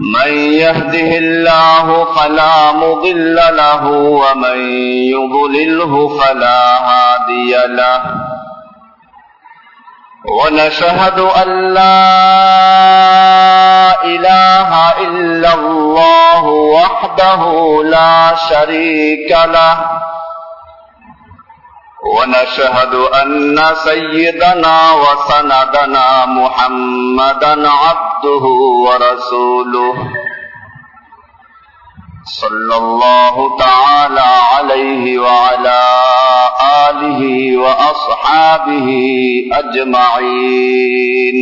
من يهده الله فلا مضل له ومن يضلله فلا هادي له ونشهد أن لا إله إلا الله وحده لا شريك له ونشهد أن سيدنا وسندنا محمدا عبده ورسوله. صلى الله تعالى عليه وعلى آله وأصحابه أجمعين.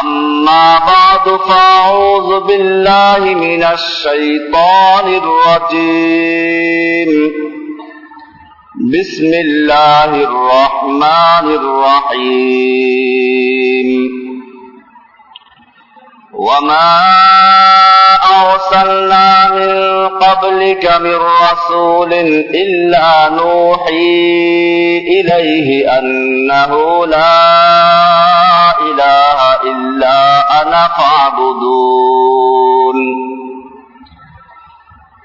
أما بعد فأعوذ بالله من الشيطان الرجيم. بسم الله الرحمن الرحيم. وما أرسلنا من قبلك من رسول إلا نوحي إليه أنه لا إله إلا أنا فاعبدون.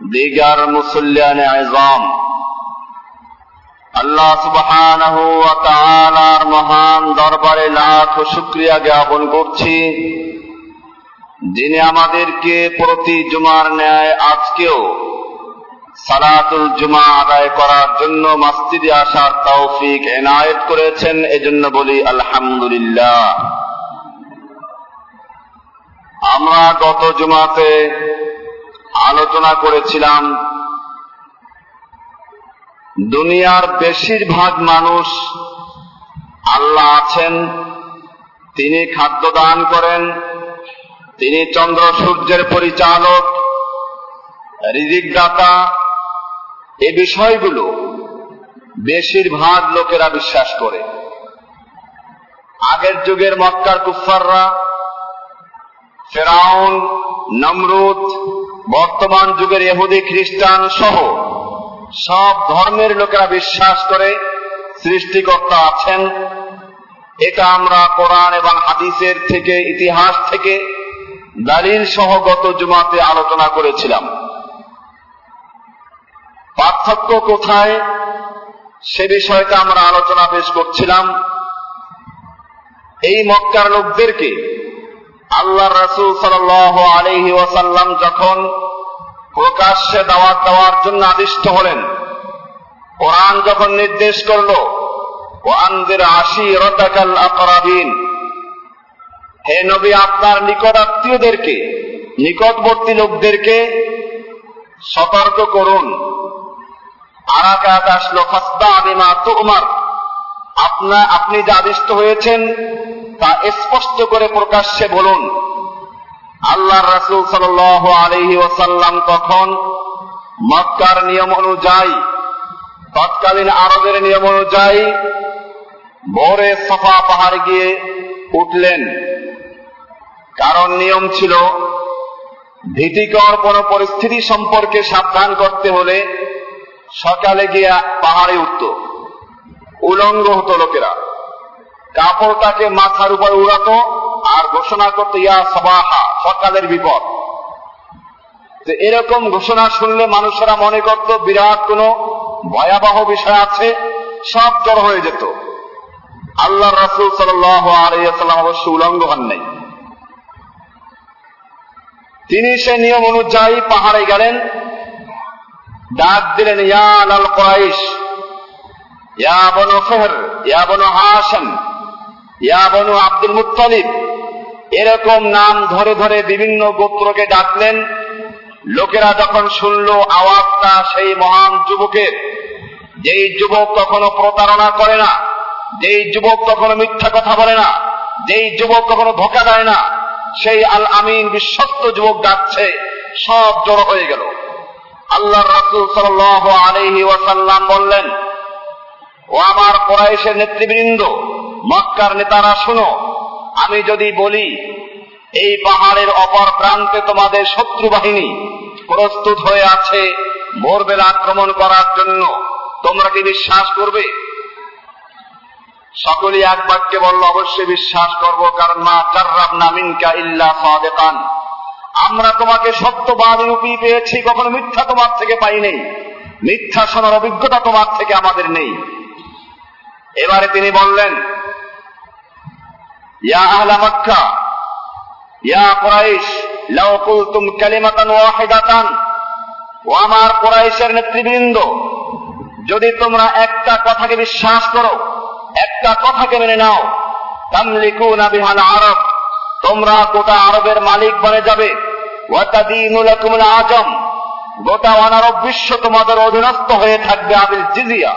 دیگر مسلیان عظام আল্লাহ সুবহানাহু ওয়া তাআলার মহান দরবারে লাখ শুকরিয়া জ্ঞাপন করছি যিনি আমাদেরকে প্রতি জুমার ন্যায় আজকেও সালাতুল জুমা আদায় করার জন্য মসজিদে আসার তৌফিক এনায়েত করেছেন এজন্য বলি আলহামদুলিল্লাহ আমরা গত জুমাতে আলোচনা করেছিলাম, দুনিয়ার বেশিরভাগ মানুষ আল্লাহ আছেন, তিনি খাদ্য দান করেন, তিনি চন্দ্র সূর্যের পরিচালক রিজিক দাতা এ বিষয়গুলো বেশিরভাগ লোকেরা বিশ্বাস করে। আগের যুগের মক্কার কুফাররা ফেরাউন, নমরুদ বর্তমান যুগের এহুদি খ্রিস্টান সহ সব ধর্মের লোকেরা বিশ্বাস করে সৃষ্টিকর্তা আছেন। এটা আমরা কোরআন এবং হাদিসের থেকে, ইতিহাস থেকে দালিল সহ গত জুমাতে আলোচনা করেছিলাম। পার্থক্য কোথায়? সে বিষয়টা আমরা আলোচনা পেশ করছিলাম। এই মক্কার লোকদেরকে আল্লাহ রসুল সাল আলহি ওয়াসাল্লাম যখন প্রকাশ্যে দাওয়াত দেওয়ার জন্য আদিষ্ট হলেন, কোরআন যখন নির্দেশ করল ও আন্দের আশি রতাকাল আকরাবিন, হে নবী, আপনার নিকট আত্মীয়দেরকে, নিকটবর্তী লোকদেরকে সতর্ক করুন। আরাকাত আসলো খস্তা আদিমা তুমার, আপনা, আপনি যে আদিষ্ট হয়েছেন তা স্পষ্ট করে প্রকাশ্যে বলুন। আল্লাহ রাসুল সাল আলহি ওসাল্লাম তখন মক্কার নিয়ম অনুযায়ী, তৎকালীন আরবের নিয়ম অনুযায়ী ভোরে সফা পাহাড় গিয়ে উঠলেন। কারণ নিয়ম ছিল, ভীতিকর কোন পরিস্থিতি সম্পর্কে সাবধান করতে হলে সকালে গিয়ে পাহাড়ে উঠত। উলঙ্গ হতো লোকেরা। কাপড়টাকে মাথার উপর উড়াতো আর ঘোষণা করতো, ইয়া সবাহা, সকালের বিপদ। এরকম ঘোষণা শুনলে মানুষেরা মনে করত, বিরাট কোন ভয়াবহ বিষয় আছে, সব জড় হয়ে যেত। আল্লাহ রাসুল সাল্লাম অবশ্য উলঙ্গ হন নাই। তিনি সে নিয়ম অনুযায়ী পাহাড়ে গেলেন, ডাক দিলেন, ইয়া আল কোরাইশ, ইয়া বনু ফেহর ইয়া বনু হাসান ইয়া বনু আব্দুল মুত্তালিব, এরকম নাম ধরে ধরে বিভিন্ন গোত্রকে ডাকলেন। লোকেরা যখন শুনল আওয়াজটা সেই মহান যুবকের যেই যুবক কখনো প্রতারণা করে না, যেই যুবক কখনো মিথ্যা কথা বলে না, যেই যুবক কখনো ধোকা দেয় না, সেই আল আমিন বিশ্বস্ত যুবক ডাকছে, সব জড়ো হয়ে গেল। আল্লাহ রাসুল সাল আলহি ওয়াসাল্লাম বললেন, ও আমার কোরাইশের নেতৃবৃন্দ মক্কার নেতারা, শুনো, আমি যদি বলি, এই পাহাড়ের অপর প্রান্তে তোমাদের শত্রু বাহিনী প্রস্তুত হয়ে আছে ভোরবেলা আক্রমণ করার জন্য, তোমরা কি বিশ্বাস করবে? সকলেই এক বাক্যে বলল, অবশ্যই বিশ্বাস করব, কারণ মা চার্রাব নামিনকা ইল্লা সাদেকান। আমরা তোমাকে সত্যবাদী রূপী পেয়েছি, কখনো মিথ্যা তোমার থেকে পাই নেই। মিথ্যা শোনার অভিজ্ঞতা তোমার থেকে আমাদের নেই। এবারে তিনি বললেন ইয়া আহলা মক্কা ইয়া কুরাইশ লাউ কুলতুম কালিমাতান ওয়াহিদাতান ও আমার কুরাইশের নেতৃবৃন্দ, যদি তোমরা একটা কথাকে বিশ্বাস করো, একটা কথাকে মেনে নাও, তামলিকুনা বিহাল আরব, তোমরা গোটা আরবের মালিক বনে যাবে। ওয়াতাদিনুলাকুমুল আজম, গোটা অনারব বিশ্ব তোমাদের অধীনস্থ হয়ে থাকবে আবিল জিজিয়া।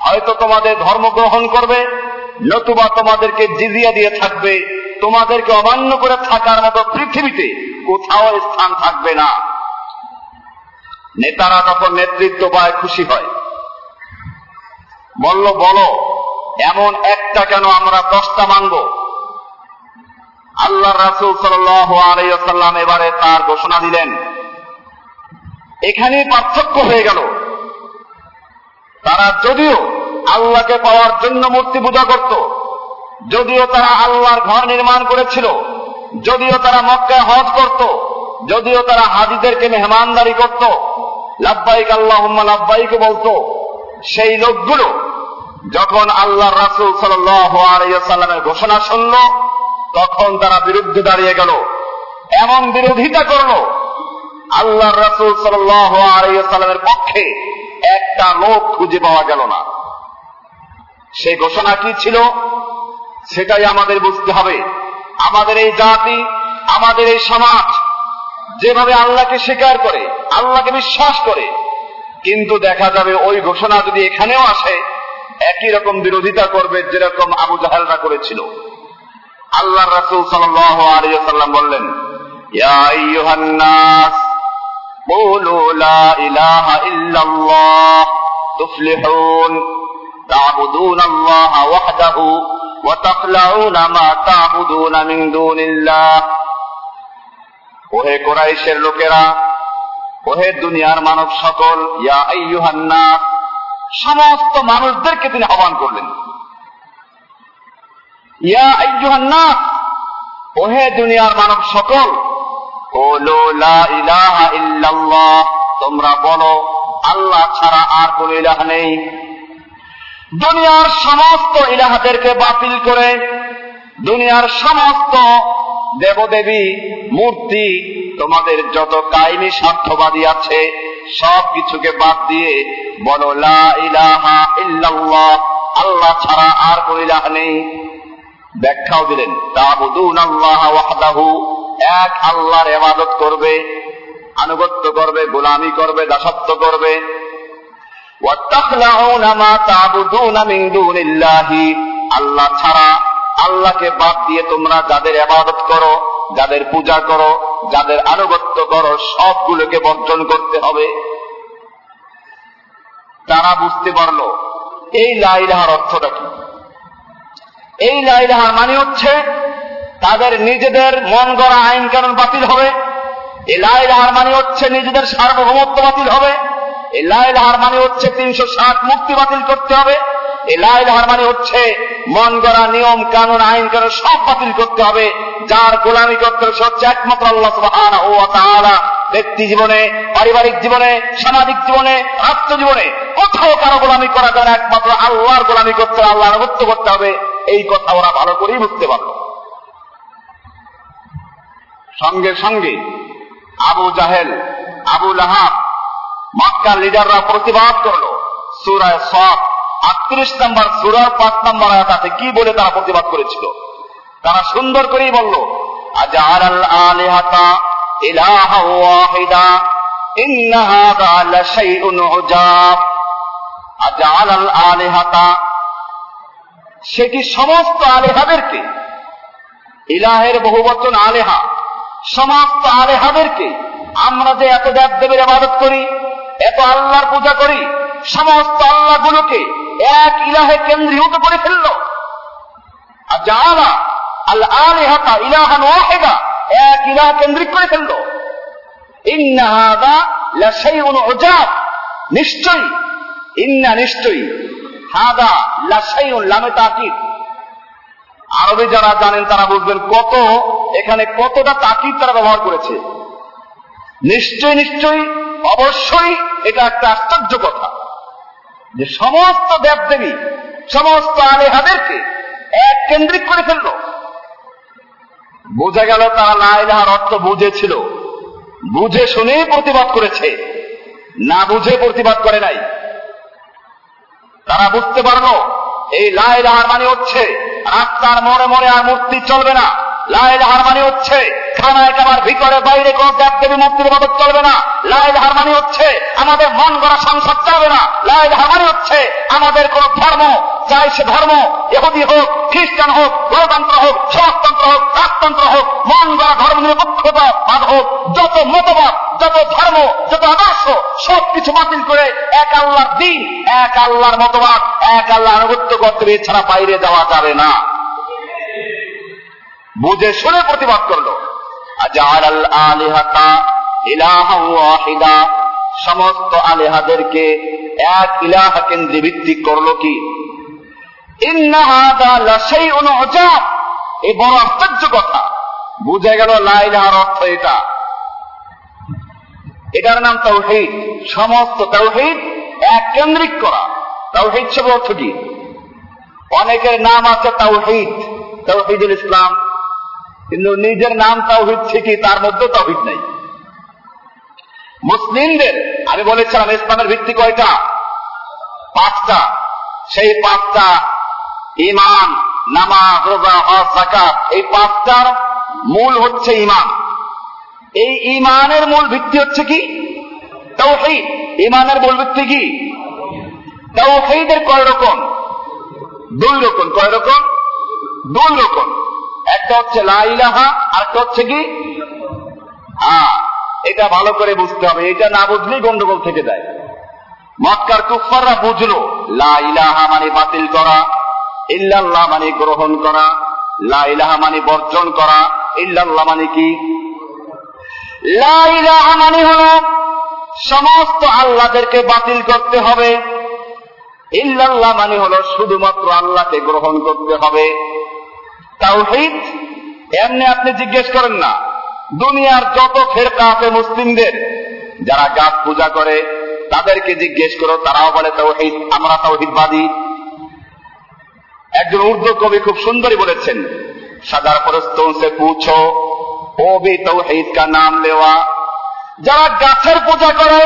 হয়তো তোমাদের ধর্ম গ্রহণ করবে নতুবা তোমাদেরকে জিজিয়া দিয়ে থাকবে, তোমাদেরকে অমান্য করে থাকার মতো পৃথিবীতে কোথাও স্থান থাকবে না। নেতারা তখন নেতৃত্ব পায়, খুশি হয়। বলল, বলো, এমন একটা কেন আমরা দশটা মানব? আল্লাহ রাসুল সাল্লাম এবারে তার ঘোষণা দিলেন, এখানেই পার্থক্য হয়ে গেল। তারা যদিও আল্লাহকে পাওয়ার জন্য মূর্তি পূজা করত। যদিও তারা আল্লাহর ঘর নির্মাণ করেছিল, যদিও তারা মক্কায় হজ করত, যদিও তারা হাজিদেরকে মেহমানদারি করত। লাভবাইক আল্লাহ লাভবাইক বলতো, সেই লোকগুলো যখন আল্লাহ রাসুল সাল্লামের ঘোষণা শুনল, তখন তারা বিরুদ্ধে দাঁড়িয়ে গেল। এমন বিরোধিতা করল আল্লাহ রাসুল সাল্লামের পক্ষে একটা লোক খুঁজে পাওয়া গেল না। সেই ঘোষণা কি ছিল? সেটাই আমাদের বুঝতে হবে। আমাদের এই জাতি, আমাদের এই সমাজ যেভাবে আল্লাহকে স্বীকার করে, আল্লাহকে বিশ্বাস করে, কিন্তু দেখা যাবে ওই ঘোষণা যদি এখানেও আসে, একই রকম বিরোধিতা করবে যেরকম আবু জাহালরা করেছিল। আল্লাহ রাসুল সাল্লাহ বললেন, ইয়া ইল্লাল্লাহ تعبدون الله وحده وتخلعون ما تعبدون من دون الله ওহে কোরাইশের লোকেরা ওহে দুনিয়ার মানব সকল ইয়া আইয়ুহান্না সমস্ত মানুষদেরকে তিনি আহ্বান করলেন ইয়া আইয়ুহান্না ওহে দুনিয়ার মানব সকল ওলো লা ইলাহা ইল্লাল্লাহ তোমরা বলো আল্লাহ ছাড়া আর কোন ইলাহ নেই দুনিয়ার সমস্ত ইলাহাদেরকে বাতিল করে দুনিয়ার সমস্ত দেবদেবী, মূর্তি, তোমাদের যত কাহিনী স্বার্থবাদী আছে, সব কিছুকে বাদ দিয়ে বলো, লা ইলাহা ইল্লাল্লাহ, আল্লাহ ছাড়া আর কোন ইলাহ নেই। ব্যাখ্যাও দিলেন তাবুদুন ওয়াহদাহু এক আল্লাহর এবাদত করবে, আনুগত্য করবে, গোলামি করবে, দাসত্ব করবে আল্লাহ ছাড়া আল্লাহকে বাদ দিয়ে তোমরা যাদের এবাদত করো, যাদের পূজা করো, যাদের আনুগত্য করো, সবগুলোকে বর্জন করতে হবে। তারা বুঝতে পারল, এই লাইলাহার অর্থটা কি? এই লাইলাহার মানে হচ্ছে তাদের নিজেদের মন গড়া আইন কানুন বাতিল হবে। এই লাইলাহার মানে হচ্ছে নিজেদের সার্বভৌমত্ব বাতিল হবে। মানে হচ্ছে তিনশো ষাট মুক্তি বাতিল করতে হবে। মানে হচ্ছে মন নিয়ম, কানুন, আইন সব বাতিল করতে হবে। যার গোলামি করতে একমাত্র আল্লাহ ব্যক্তি জীবনে, পারিবারিক জীবনে, সামাজিক জীবনে রাষ্ট্র জীবনে কোথাও কারও গোলামি করা যাবে একমাত্র আল্লাহর গোলামি করতে হবে, আল্লাহর আনুগত্য করতে হবে। এই কথা ওরা ভালো করেই বুঝতে পারল। সঙ্গে সঙ্গে আবু জাহেল, আবু লাহাব মক্কার লিডাররা প্রতিবাদ করল। সুরায় সব আটত্রিশ নম্বর সুরার পাঁচ নম্বর আয়াতে কি বলে তারা প্রতিবাদ করেছিল? তারা সুন্দর করেই বলল আজাল আল আলিহাতা ইলাহা ওয়াহিদা, ইন্ন হাযা লাশাইউন উজাব। আলিহাতা, সেটি সমস্ত আলেহাদেরকে, ইলাহের বহু বচন আলেহা, সমস্ত আলেহাদেরকে আমরা যে এত দেব দেবের আবাদত করি এত আল্লাহর পূজা করি, সমস্ত আল্লাহ গুলোকে এক ইলাহে কেন্দ্রীভূত করে ফেলল। আর জালা আল আলেহাতা ইলাহান ওয়াহেদা, এক ইলাহ কেন্দ্রিক করে ফেলল। ইন্নাহাদা লাশাইউন উজাব। নিশ্চয়ই, ইন্না নিশ্চয়ই, হাদা লাশাইউন লামে তাকিদ। আরবে যারা জানেন তারা বুঝবেন কত, এখানে কতটা তাকিদ তারা ব্যবহার করেছে। নিশ্চয় নিশ্চয়ই অবশ্যই এটা একটা আশ্চর্য কথা যে সমস্ত দেবদেবী, সমস্ত আলেহাদেরকে এক কেন্দ্রিক করে ফেলল। বোঝা গেল তারা লাইলাহার অর্থ বুঝেছিল। বুঝে শুনেই প্রতিবাদ করেছে। না বুঝে প্রতিবাদ করে নাই। তারা বুঝতে পারল, এই লাইলাহার মানে হচ্ছে রাস্তার মোড়ে মোড়ে আর মূর্তি চলবে না। লাইল হারমানি হচ্ছে খানায় কামার ভিতরে, বাইরে কোন দেব দেবী মূর্তির মতো চলবে না। লাইল হারমানি হচ্ছে, আমাদের মন গড়া সংসার চলবে না। লাইল হারমানি হচ্ছে, আমাদের কোন ধর্ম চাই সে ধর্ম এহুদি হোক, খ্রিস্টান হোক, গণতন্ত্র হোক, সমাজতন্ত্র হোক, রাজতন্ত্র হোক, মন গড়া ধর্ম নিরপেক্ষতা হোক, যত মতবাদ, যত ধর্ম, যত আদর্শ সব কিছু বাতিল করে এক আল্লাহর দিন, এক আল্লাহর মতবাদ, এক আল্লাহ আনুগত্য করতে এছাড়া বাইরে যাওয়া যাবে না। বুঝে শুনে প্রতিবাদ করল। সমস্ত আলেহাদেরকে এক ইলাহ কেন্দ্রে ভিত্তিক করল কি? এই বড় আশ্চর্য কথা। বুঝে গেল লাইলাহার অর্থ এটা। এটার নাম তৌহিদ সমস্ত তৌহিদ এক কেন্দ্রিক করা। তৌহিদ সব অর্থ কি? অনেকের নাম আছে তৌহিদ তৌহিদুল ইসলাম। কিন্তু নিজের নাম তাওহিদ ঠিকই, তার মধ্যে তাওহিদ নেই। মুসলিমদের, আমি বলেছিলাম, ইসলামের ভিত্তি কয়টা? পাঁচটা। সেই পাঁচটা ইমান নামাজ, রোজা, হজ জাকাত এই পাঁচটার মূল হচ্ছে ইমান এই ইমানের মূল ভিত্তি হচ্ছে কি? তাওহিদ। ইমানের মূল ভিত্তি কি? তাওহিদের কয় রকম? দুই রকম। কয় রকম? দুই রকম। একটা হচ্ছে লাইলাহা আর একটা হচ্ছে কি? হ্যাঁ এটা ভালো করে বুঝতে হবে। এটা না বুঝলেই গন্ডগোল থেকে যায়। মক্কার কুফাররা বুঝলো লাইলাহা মানে বাতিল করা, ইল্লাল্লাহ মানে গ্রহণ করা লাইলাহা মানে বর্জন করা, ইল্লাল্লাহ মানে কি? লাইলাহা মানে হল সমস্ত আল্লাহদেরকে বাতিল করতে হবে। ইল্লাল্লাহ মানে হলো শুধুমাত্র আল্লাহকে গ্রহণ করতে হবে। তাওহিদ, এমনি আপনি জিজ্ঞেস করেন না। দুনিয়ার যত ফেরকা আছে মুসলিমদের, যারা গাছ পূজা করে, তাদেরকে জিজ্ঞেস করো, তারাও বলে তাওহিদ, আমরা তাওহিদবাদী। একজন উর্দু কবি খুব সুন্দরী বলেছেন সাদার পরস্ত সে পুছো, ও বি তৌহিদ কা নাম লেওয়া। যারা গাছের পূজা করে,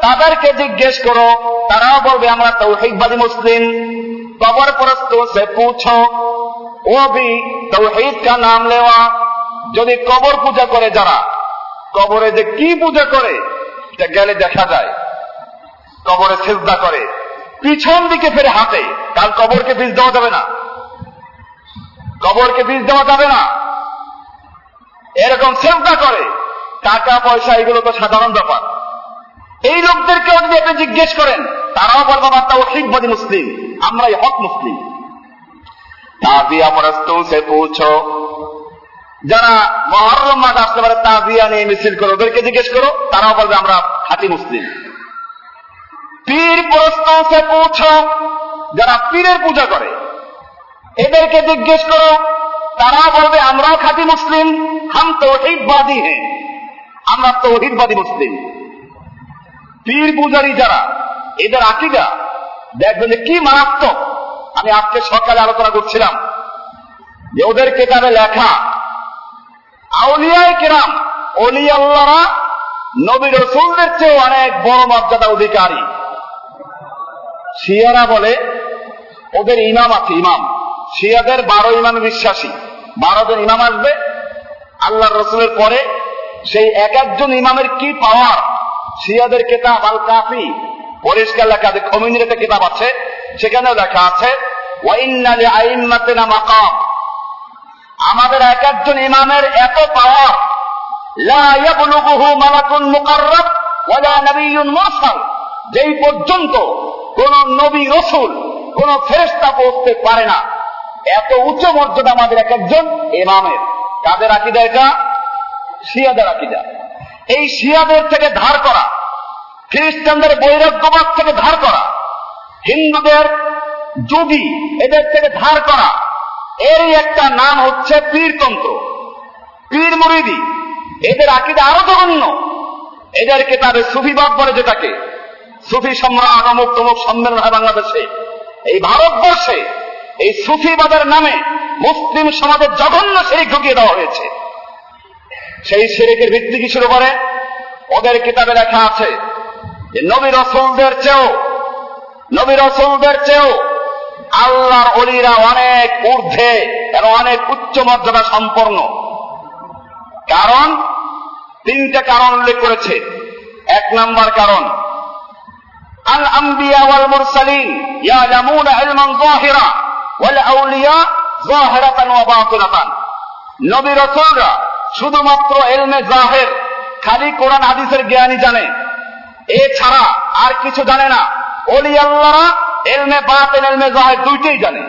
তাদেরকে জিজ্ঞেস করো, তারাও বলবে, আমরা তৌহিদবাদী মুসলিম। কবর পরস্ত সে পুছো ও ভি তৌহিদ কা নাম লেওয়া যদি কবর পূজা করে যারা, কবরে যে কি পূজা করে, এটা গেলে দেখা যায়, কবরে সেজদা করে, পিছন দিকে ফেরে হাতে কাল কবরকে বীজ দেওয়া যাবে না। কবরকে বীজ দেওয়া যাবে না। এরকম সেজদা করে, টাকা, পয়সা, এগুলো তো সাধারণ ব্যাপার। এই লোকদেরকেও যদি আপনি জিজ্ঞেস করেন, তারাও বলব না তাও শিখবাদী মুসলিম, আমরাই হক মুসলিম। পৌঁছো। যারা মহরম মাস আসতে পারে নিয়ে মিছিল করো। ওদেরকে জিজ্ঞেস করো, তারাও বলবে, আমরা খাঁটি মুসলিম। পীর সে পৌঁছো, যারা পীরের পূজা করে। এদেরকে জিজ্ঞেস করো তারাও বলবে, আমরাও খাঁটি মুসলিম, হাম তৌহিদবাদী হ্যাঁ। আমরা মুসলিম। পীর পূজারী যারা, এদের আকিদা, দেখবেন কি মারাত্মক। আমি আজকে সকালে আলোচনা করছিলাম যে ওদের কেতাবে লেখা, আউলিয়ায় কিরাম অলি আল্লাহরা নবী রসুলদের চেয়ে অনেক বড় মর্যাদা অধিকারী। শিয়ারা বলে, ওদের ইমাম আছে, ইমাম। শিয়াদের বারো ইমাম বিশ্বাসী। বারো জন ইমাম আসবে আল্লাহ রসুলের পরে সেই এক একজন ইমামের কি পাওয়ার? শিয়াদের কেতাব আল কাফি পরিষ্কার লেখা আছে, খমিনের একটা কিতাব আছে সেখানেও লেখা আছে আমাদের এক একজন ইমামের এত পাওয়ার যেই পর্যন্ত কোন নবী রসুল, কোন ফেরেশতা পৌঁছতে পারে না। এত উচ্চ মর্যাদা আমাদের এক একজন ইমামের। কাদের আকিদা এটা? শিয়াদের আকিদা। এই শিয়াদের থেকে ধার করা, খ্রিস্টানদের বৈরাগ্যবাদ থেকে ধার করা হিন্দুদের যদি এদের থেকে ধার করা এরই একটা নাম হচ্ছে পীরতন্ত্র। পীর মুরিদি, এদের আকিদা আরও জঘন্য। এদের কেতাবে সুফিবাদ বলে যেটাকে, সুফি সম্রাট অমুক তমুক সম্মেলন হয় বাংলাদেশে। এই ভারতবর্ষে এই সুফিবাদের নামে মুসলিম সমাজের জঘন্য শিরিক ঢুকিয়ে দেওয়া হয়েছে। সেই শিরিকের ভিত্তি কি শুরু করে? ওদের কিতাবে লেখা আছে যে নবী রসুলদের চেয়েও নবী রসুলদের চেয়েও আল্লাহর অলিরা অনেক ঊর্ধ্বে এবং অনেক উচ্চ মর্যাদা সম্পন্ন। কারণ, তিনটা কারণ উল্লেখ করেছে। এক নাম্বার কারণ, আল আম্বিয়া ওয়াল মুরসালিন ইয়ালামুনা ইলমান যাহিরা ওয়াল আউলিয়া যাহিরাতান ওয়া বাতিনাতান। নবী রাসূলরা শুধুমাত্র ইলমে জাহের খালি কোরআন, হাদিসের জ্ঞানই জানে। এছাড়া আর কিছু জানে না। অলি আল্লাহরা এলমে বাতেন, এলমে জাহের দুইটাই জানে।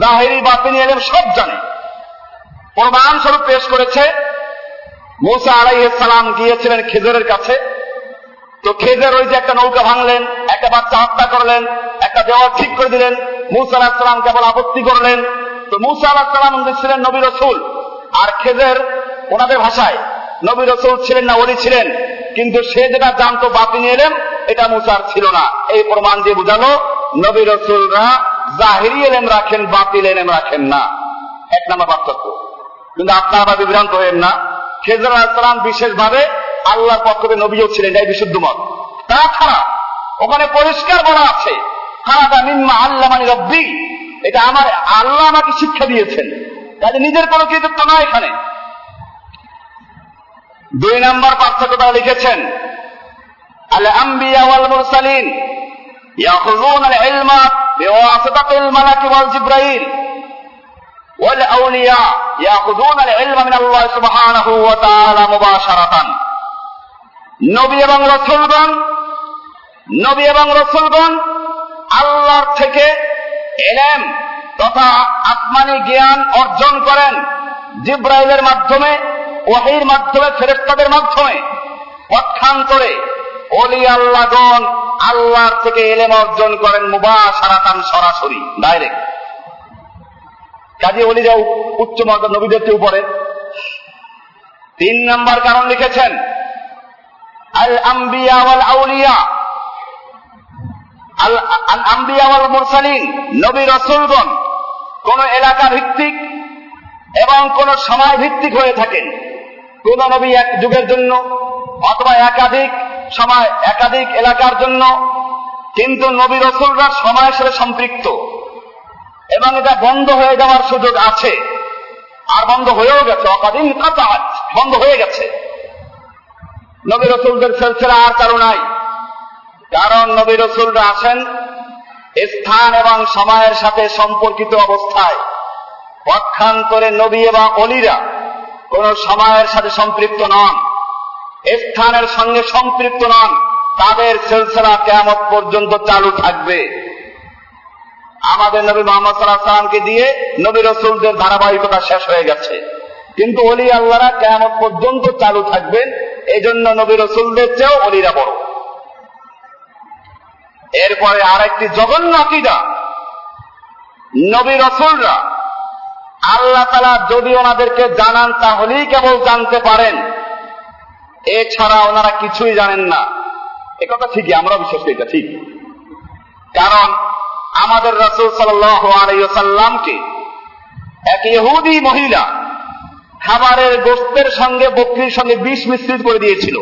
জাহেরি, বাতিনি, এলম সব জানে। প্রমাণ স্বরূপ পেশ করেছে, মৌসা সালাম গিয়েছিলেন খেজুরের কাছে। তো খেজের ওই যে একটা নৌকা ভাঙলেন, একটা বাচ্চা হত্যা করলেন, একটা দেওয়ার ঠিক করে দিলেন, মুসা আলাহ সালাম কেবল আপত্তি করলেন। তো মুসা আলাহ সালাম ছিলেন নবী রসুল। আর খেজের ওনাদের ভাষায়, নবী রসুল ছিলেন না, ওলি ছিলেন। কিন্তু সে যেটা জানতো, বাতিনি এলেন এটা মুসার ছিল না। এই প্রমাণ দিয়ে বুঝালো, নবী রসুলরা জাহিরি এলেম রাখেন, বাতিল এলেম রাখেন না। এক নম্বর পার্থক্য। কিন্তু আপনারা বিভ্রান্ত হয়েন না। খেজর বিশেষভাবে আল্লাহর পক্ষ থেকে নবীও ছিলেন, এটাই বিশুদ্ধ মত। তাছাড়া ওখানে পরিষ্কার বলা আছে খারাদা মিম্মা আল্লাহ মানে রব্বি। এটা আমার আল্লাহ আমাকে শিক্ষা দিয়েছেন। তাহলে নিজের কোনো কৃতিত্ব না এখানে। দুই নম্বর পার্থক্য তারা লিখেছেন আল আম্বিয়া ওয়াল মুরসালিন يأخذون العلم بواسطة الملك والجبرائيل والأولياء يأخذون العلم من الله سبحانه وتعالى مباشرة নবী এবং রসুলগণ নবী এবং রসুলগণ আল্লাহর থেকে এলেম তথা আত্মানি জ্ঞান অর্জন করেন জিব্রাইলের মাধ্যমে ওহির মাধ্যমে ফেরেস্তাদের মাধ্যমে পক্ষান্তরে অলি আল্লাহগণ আল্লাহর থেকে এলেম অর্জন করেন মুবা সারাতান সরাসরি ডাইরেক্ট কাজী অলিরা উচ্চ মর্যাদা নবীদের চেয়ে উপরে। তিন নম্বর কারণ লিখেছেন, আল আম্বিয়া ওয়াল আউলিয়া। আল আম্বিয়া ওয়াল মুরসালিন, নবী রসুলগণ, কোন এলাকা ভিত্তিক এবং কোন সময় ভিত্তিক হয়ে থাকেন। কোন নবী এক যুগের জন্য অথবা একাধিক সময় একাধিক এলাকার জন্য কিন্তু নবী রসুলরা সময়ের সাথে সম্পৃক্ত। এবং এটা বন্ধ হয়ে যাওয়ার সুযোগ আছে। আর বন্ধ হয়েও গেছে অকাদিন কাতাজ বন্ধ হয়ে গেছে। নবী রসুলদের সিলসিলা আর কারও নাই। কারণ নবী রসুলরা আসেন স্থান এবং সময়ের সাথে সম্পর্কিত অবস্থায়। পক্ষান্তরে নবী এবং অলিরা কোন সময়ের সাথে সম্পৃক্ত নন। স্থানের সঙ্গে সম্পৃক্ত নন, তাদের সিলসিলা কেমন পর্যন্ত চালু থাকবে। আমাদের নবী মোহাম্মদ সাল্লাহ সাল্লামকে দিয়ে নবী রসুলদের ধারাবাহিকতা শেষ হয়ে গেছে। কিন্তু অলি আল্লাহরা কেমন পর্যন্ত চালু থাকবেন এই জন্য নবী রসুলদের চেয়েও অলিরা বড়। এরপরে আরেকটি জঘন্য আকিদা। নবী রসুলরা আল্লাহ তালা যদি ওনাদেরকে জানান, তাহলেই কেবল জানতে পারেন। এছাড়া ওনারা কিছুই জানেন না। একথা ঠিকই আমরা বিশ্বাস করি, এটা ঠিক। কারণ আমাদের রসুল সাল্লামকে এক ইহুদি মহিলা খাবারের গোস্তের সঙ্গে, বকরির সঙ্গে বিষ মিশ্রিত করে দিয়েছিল।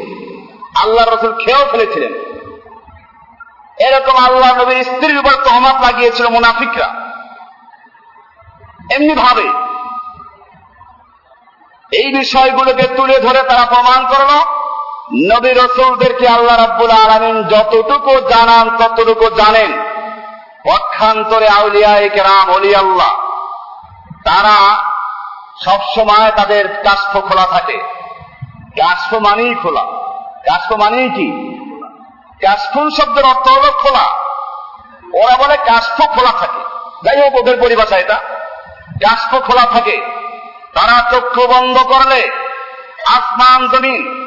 আল্লাহ রসুল খেয়েও ফেলেছিলেন। এরকম আল্লাহ নবীর স্ত্রীর উপর তহমাত লাগিয়েছিল মুনাফিকরা। এমনি ভাবে এই বিষয়গুলোকে তুলে ধরে তারা প্রমাণ করল। নবী রসুলদেরকে আল্লাহ রাব্বুল আলমিন যতটুকু জানান, ততটুকু জানেন। পক্ষান্তরে আউলিয়ায় কেরাম অলি আল্লাহ তারা সবসময় তাদের কাষ্ঠ খোলা থাকে। কাষ্ঠ মানেই খোলা। কাষ্ঠ মানেই কি? কাষ্ঠুল শব্দের অর্থ হল খোলা। ওরা বলে কাষ্ঠ খোলা থাকে। যাই হোক, ওদের পরিভাষা এটা। কাষ্ঠ খোলা থাকে। তারা চক্ষু বন্ধ করলে আসমান জমিন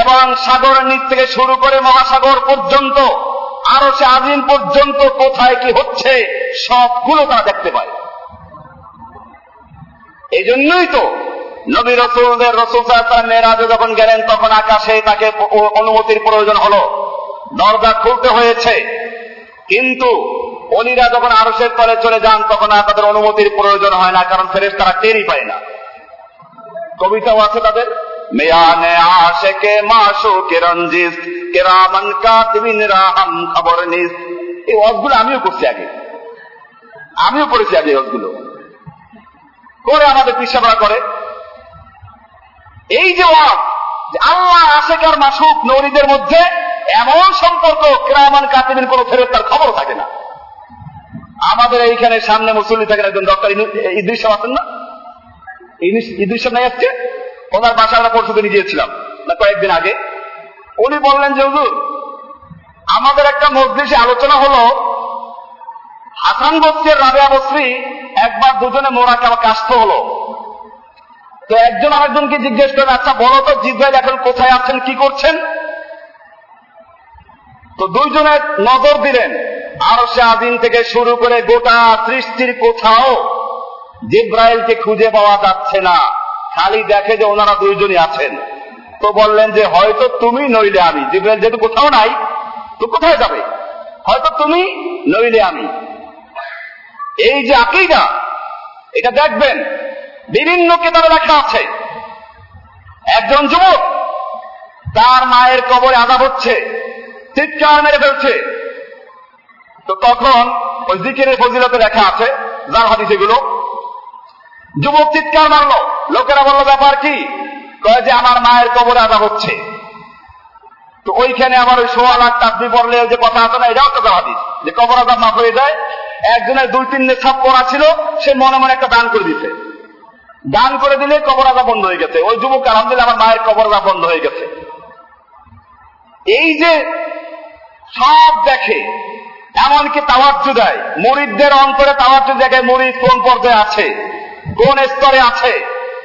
এবং সাগরের নিচ থেকে শুরু করে মহাসাগর পর্যন্ত, আরও সে আদিন পর্যন্ত কোথায় কি হচ্ছে, সবগুলো তারা দেখতে পায়। এই জন্যই তো নবী রসুলদের রসুল মেয়েরাজে যখন গেলেন, তখন আকাশে তাকে অনুমতির প্রয়োজন হলো। দরজা খুলতে হয়েছে। কিন্তু অলিরা যখন আরসের তলে চলে যান, তখন আর তাদের অনুমতির প্রয়োজন হয় না, কারণ ফেরেস তারা টেরই পায় না। কবিতাও আছে তাদের। মেয়ানে আশে কে মাসো রাহাম খবর নিস। এই অজগুলো আমিও করছি আগে। আমিও করেছি আগে অজগুলো। করে আমাদের পিসাবরা করে। এই যে ওয়াজ আল্লাহ আশেকার মাসুক নৌরিদের মধ্যে এমন সম্পর্ক ক্রামান কাতিবিন কোন ফেরত তার খবর থাকে না। আমাদের এইখানে সামনে মুসল্লি থাকেন একজন ডক্টর ইদ্রিস আছেন না? ইদ্রিস নাই আজকে? ওনার বাসা আমরা পরশু দিন গিয়েছিলাম, না কয়েকদিন আগে। উনি বললেন যে, হুজুর, আমাদের একটা মসজিদে আলোচনা হলো। হাসান বস্তির রাবেয়া বস্ত্রী একবার দুজনে মোড়া কেমন কাস্ত হলো। তো একজন আরেকজনকে জিজ্ঞেস করেন আচ্ছা বলো তো জিব্রাইল এখন কোথায় আছেন, কি করছেন? তো দুইজনে নজর দিলেন। আর সে আদিন থেকে শুরু করে গোটা সৃষ্টির কোথাও জিব্রাইলকে খুঁজে পাওয়া যাচ্ছে না। খালি দেখে যে ওনারা দুইজনই আছেন। তো বললেন যে, হয়তো তুমি নইলে আমি। জিব্রাইল, যেহেতু কোথাও নাই, তো কোথায় যাবে? হয়তো তুমি নইলে আমি। এই যে আকিদা, এটা দেখবেন, বিভিন্ন কেতাবে লেখা আছে। একজন যুবক, তার মায়ের কবরে আদাব হচ্ছে। চিৎকার মেরে ফেলছে। তো তখন ওই জিকিরের ফজিলতে লেখা আছে, যার হাদিস এগুলো। যুবক চিৎকার মারলো। লোকেরা বলল, ব্যাপার কি? কয়ে যে, আমার মায়ের কবর আদা হচ্ছে। তো ওইখানে আমার ওই সোয়া লাখ তাকবি পড়লে যে কথা আছে না, এটাও তো হাদিস। যে কবর আদাব মাফ হয়ে যায়। একজনের দুই তিন নেশাব পড়া ছিল, সে মনে মনে একটা দান করে দিতে দান করে দিলে কবর আদা বন্ধ হয়ে গেছে। ওই যুবক, আলহামদুলিল্লাহ, আমার মায়ের কবর আদা বন্ধ হয়ে গেছে। এই যে সব দেখে। এমনকি তাওয়াজ্জু দেয়। মরিদদের অন্তরে তাওয়াজ্জু দেখে মরিদ কোন পর্যায়ে আছে, কোন স্তরে আছে।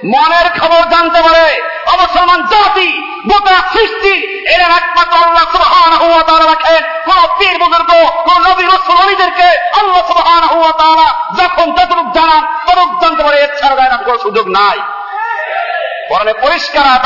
মনের খবর জানতে পারে অবসরমান জাতি, গোটা সৃষ্টি এরা একমাত্র আল্লাহ সুবহানাহু ওয়া তাআলা রাখেন কোন পীর বুজুর্গ, কোন নবী আল্লাহ সুবহানাহু ওয়া তাআলা যখন যতটুক জানান, ততটুক জানতে পারে, এর ছাড়া কোনো সুযোগ নাই। পরিষ্কার আয়াত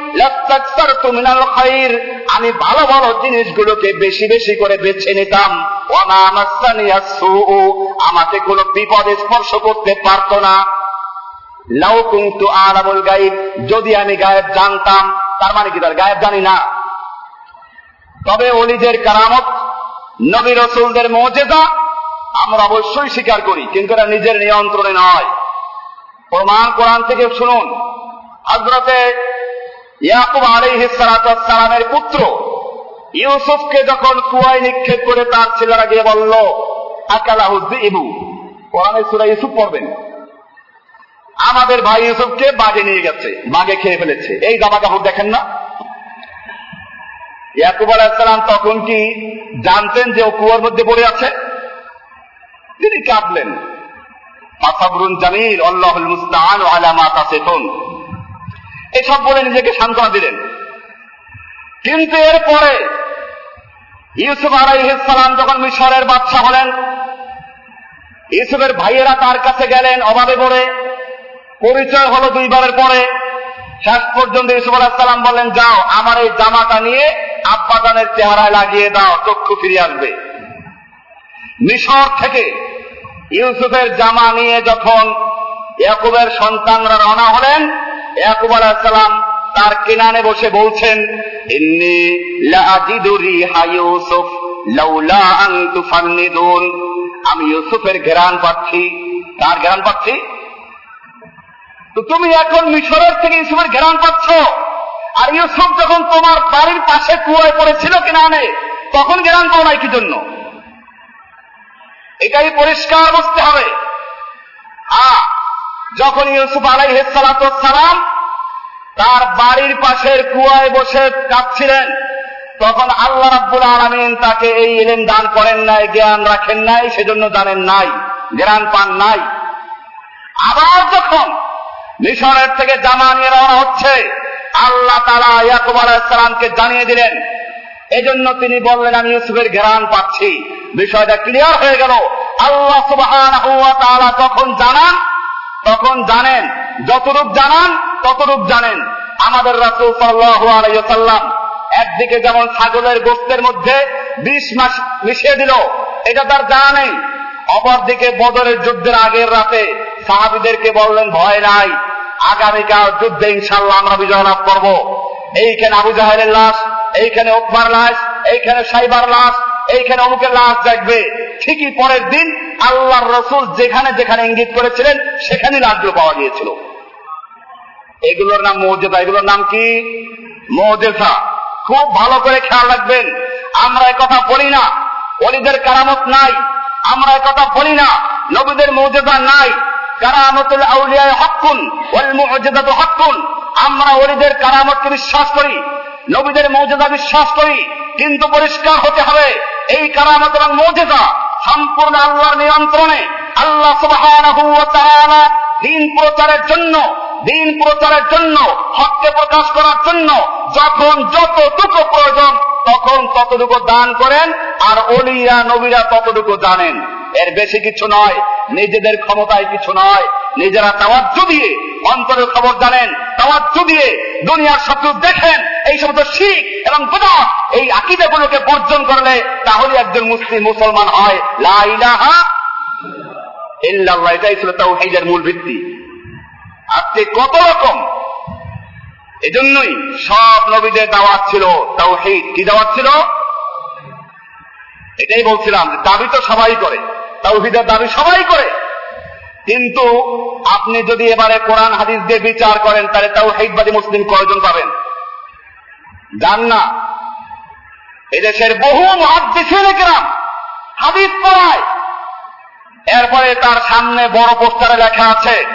আমি ভালো ভালো জিনিসগুলোকে বেশি বেশি করে বেছে নিতাম। আমাকে কোনো বিপদ স্পর্শ করতে পারতো না। লাউ কুনতু আলামুল গায়ব যদি আমি গায়েব জানতাম, তার মানে কি তার গায়েব জানি না। তবে অলিদের কারামত, নবী রসুলদের মর্যাদা, আমরা অবশ্যই স্বীকার করি, কিন্তু এরা নিজের নিয়ন্ত্রণে নয়। প্রমাণ কোরআন থেকে শুনুন। হজরতে ইয়াকুব আলিহিসালামের পুত্র। ইউসুফকে যখন কুয়ায় নিক্ষেপ করে তার ছেলেরা গিয়ে বলল আকালাহুদ্দি ইবু কোরআনে সুরা ইউসুফ পড়বেন। আমাদের ভাই ইউসুফকে বাগে নিয়ে গেছে, বাগে খেয়ে ফেলেছে। এই জামা কাপড় দেখেন না? ইয়াকুব আলাহিসাম তখন কি জানতেন যে ও কুয়ার মধ্যে পড়ে আছে? তিনি কাঁদলেন। মাসাবরুন জামিল, আল্লাহুল মুস্তাআন আলা মা তাসিফুন। এসব বলে নিজেকে সান্ত্বনা দিলেন। কিন্তু এরপরে ইউসুফ আলাইহিসালাম যখন মিশরের বাচ্চা হলেন, ইউসুফের ভাইয়েরা তার কাছে গেলেন অভাবে পড়ে পরিচয় হলো দুইবারের পরে। শেষ পর্যন্ত ইউসুফ আলাহিসাল্লাম বললেন, যাও, আমার এই জামাটা নিয়ে আব্বাদানের চেহারায় লাগিয়ে দাও, চক্ষু ফিরে আসবে। মিশর থেকে ইউসুফের জামা নিয়ে যখন ইয়াকুবের সন্তানরা রওনা হলেন ইয়াকুব আলাহিসাল্লাম তার কিনানে বসে বলছেন, ইন্নি লাজিদু রিহা ইউসুফ, লাউলা আন তুফান্নিদুন। আমি ইউসুফের ঘেরান পাচ্ছি। তার ঘেরান পাচ্ছি? তো তুমি এখন মিশরের থেকে ইউসুফের ঘেরান পাচ্ছ। আর ইউসুফ যখন তোমার বাড়ির পাশে কুয়ায় পড়েছিল কিনা আনে তখন ঘেরান পাও নাই কি জন্য এটাই পরিষ্কার বুঝতে হবে। আ যখন ইউসুফ আলাইহালাম তার বাড়ির পাশের কুয়ায় বসে কাঁদছিলেন, তখন আল্লাহ রাব্বুল আলমিন তাকে এই এলেন দান করেন নাই, জ্ঞান রাখেন নাই, সেজন্য জানেন নাই, জ্ঞান পান নাই। আবার যখন মিশরের থেকে জামা নিয়ে রওনা হচ্ছে, আল্লাহ তালা ইয়াকুব আলাহিসামকে জানিয়ে দিলেন, এজন্য তিনি বললেন, আমি ইউসুফের ঘেরান পাচ্ছি। বিষয়টা ক্লিয়ার হয়ে গেল। আল্লাহ সুবাহ যখন জানান তখন জানেন, যতরূপ জানান, ততরূপ জানেন। আমাদের রাসুল সাল্লাম একদিকে যেমন ছাগলের গোস্তের মধ্যে বিষ মাস মিশিয়ে দিল, এটা তার জানা নেই। অপরদিকে বদরের যুদ্ধের আগের রাতে সাহাবিদেরকে বললেন, ভয় নাই, আগামীকাল যুদ্ধে ইনশাল্লাহ আমরা বিজয় লাভ করব। এইখানে আবু জাহেলের লাশ, এইখানে ওকবার লাশ, এইখানে সাইবার লাশ, এইখানে অমুকের লাশ দেখবে। ঠিকই পরের দিন আল্লাহর রসুল যেখানে যেখানে ইঙ্গিত করেছিলেন, সেখানে লাশগুলো পাওয়া গিয়েছিল। এগুলোর নাম মৌজেদা এগুলোর নাম কি? মৌজেসা খুব ভালো করে খেয়াল রাখবেন। আমরা কথা বলি না। অলিদের কারামত নাই। আমরা কথা বলি না। নবীদের মৌজেদা নাই। কারামতুল আউলিয়ায় হকুন ওয়াল মুআজিজাত হকুন আমরা ওলিদের কারামতকে বিশ্বাস করি, নবীদের মৌজেদা বিশ্বাস করি। কিন্তু পরিষ্কার হতে হবে, এই কারামত এবং মৌজেদা সম্পূর্ণ আল্লাহর নিয়ন্ত্রণে, আল্লাহ তাআলা দিন প্রচারের জন্য, দিন প্রচারের জন্য, হককে প্রকাশ করার জন্য যখন যতটুকু প্রয়োজন, তখন ততটুকু দান করেন, আর অলিরা নবীরা ততটুকু জানেন। এর বেশি কিছু নয়, নিজেদের ক্ষমতায় কিছু নয়, নিজেরা তাওয়াজ্জ দিয়ে অন্তরের খবর জানেন, তাওয়াজ্জ দিয়ে দুনিয়ার শত্রু দেখেন, এই সমস্ত শিখ এবং গুণা এই আকিদাগুলোকে বর্জন করলে তাহলে একজন মুসলিম মুসলমান হয়। লাইলাহা ইল্লাল্লাহ, এটাই ছিল তাওহীদের মূল ভিত্তি। আজকে কত রকম? এজন্যই সব নবীদের দাওয়াত ছিল তাও তাওহীদ। কি দাওয়াত ছিল? এটাই বলছিলাম দাবি তো সবাই করে, তাওহীদের দাবি সবাই করে। কিন্তু আপনি যদি এবারে কোরআন, হাদিস দিয়ে বিচার করেন, তাহলে তাও হাইদবাদী মুসলিম কয়জন পাবেন? জান না এদেশের বহু মহাদিসেরাম হাদিস পড়ায়। এরপরে তার সামনে বড় পোস্টারে লেখা আছে,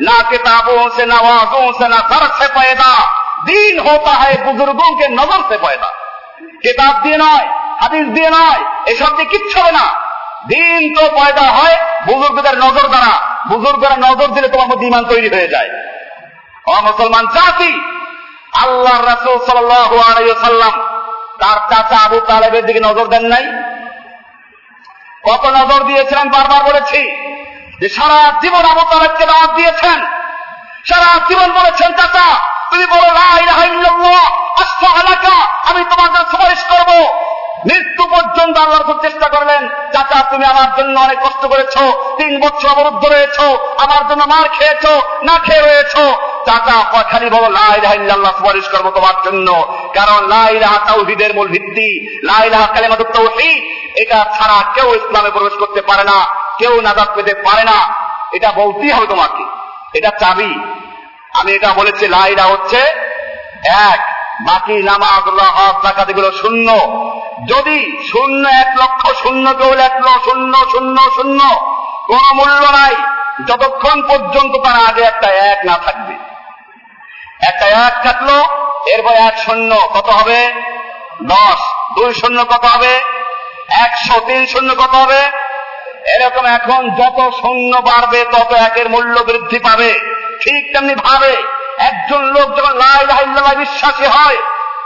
না কিতাবো সে না ওয়াজো সে না সর সে পয়দা। দিন হতা হয় বুজুর্গো কে নজর সে পয়দা। কিতাব দিয়ে নয়, হাদিস দিয়ে নয়, এসব দিয়ে কিচ্ছু না। দিন তো পয়দা হয় বুজুর্গদের নজর দ্বারা। বুজুর্গরা নজর দিলে তোমার মধ্যে ইমান তৈরি হয়ে যায়। ও মুসলমান জাতি আল্লাহ রাসুল সাল্লাম তার চাচা আবু তালেবের দিকে নজর দেন নাই। কত নজর দিয়েছিলেন বারবার বলেছি যে সারা জীবন আবু তালেবকে দাওয়াত দিয়েছেন। সারা জীবন বলেছেন, চাচা, তুমি বলো আমি তোমার সুপারিশ করব। মৃত্যু পর্যন্ত আল্লাহ চেষ্টা করলেন, চাচা, তুমি আমার জন্য অনেক কষ্ট করেছ, তিন বছর অবরুদ্ধ রয়েছ, আমার জন্য মার খেয়েছ, না খেয়ে রয়েছ। চাচা খালি বলো লাইলাহ সুপারিশ করব তোমার জন্য, কারণ লাইলাহা তাওহিদের মূল ভিত্তি লাইলাহা কালেমাতুত তাওহীদ, এটা ছাড়া কেউ ইসলামে প্রবেশ করতে পারে না, কেউ নাজাত পেতে পারে না। এটা বলতেই হবে তোমাকে, এটা চাবি। আমি এটা বলেছি লাইলা হচ্ছে এক, বাকি নামাজ জাকাত এগুলো শূন্য। যদি শূন্য এক লক্ষ, শূন্য কেউ লেখলো শূন্য শূন্য শূন্য, কোন মূল্য নাই, যতক্ষণ পর্যন্ত তার আগে একটা এক না থাকবে। একটা এক থাকল, এরপর এক শূন্য, কত হবে? দশ। দুই শূন্য কত হবে? একশো তিন শূন্য কত হবে? এরকম এখন যত শূন্য বাড়বে, তত একের মূল্য বৃদ্ধি পাবে। ঠিক তেমনি ভাবে, একজন লোক যখন লাই বিশ্বাসী হয়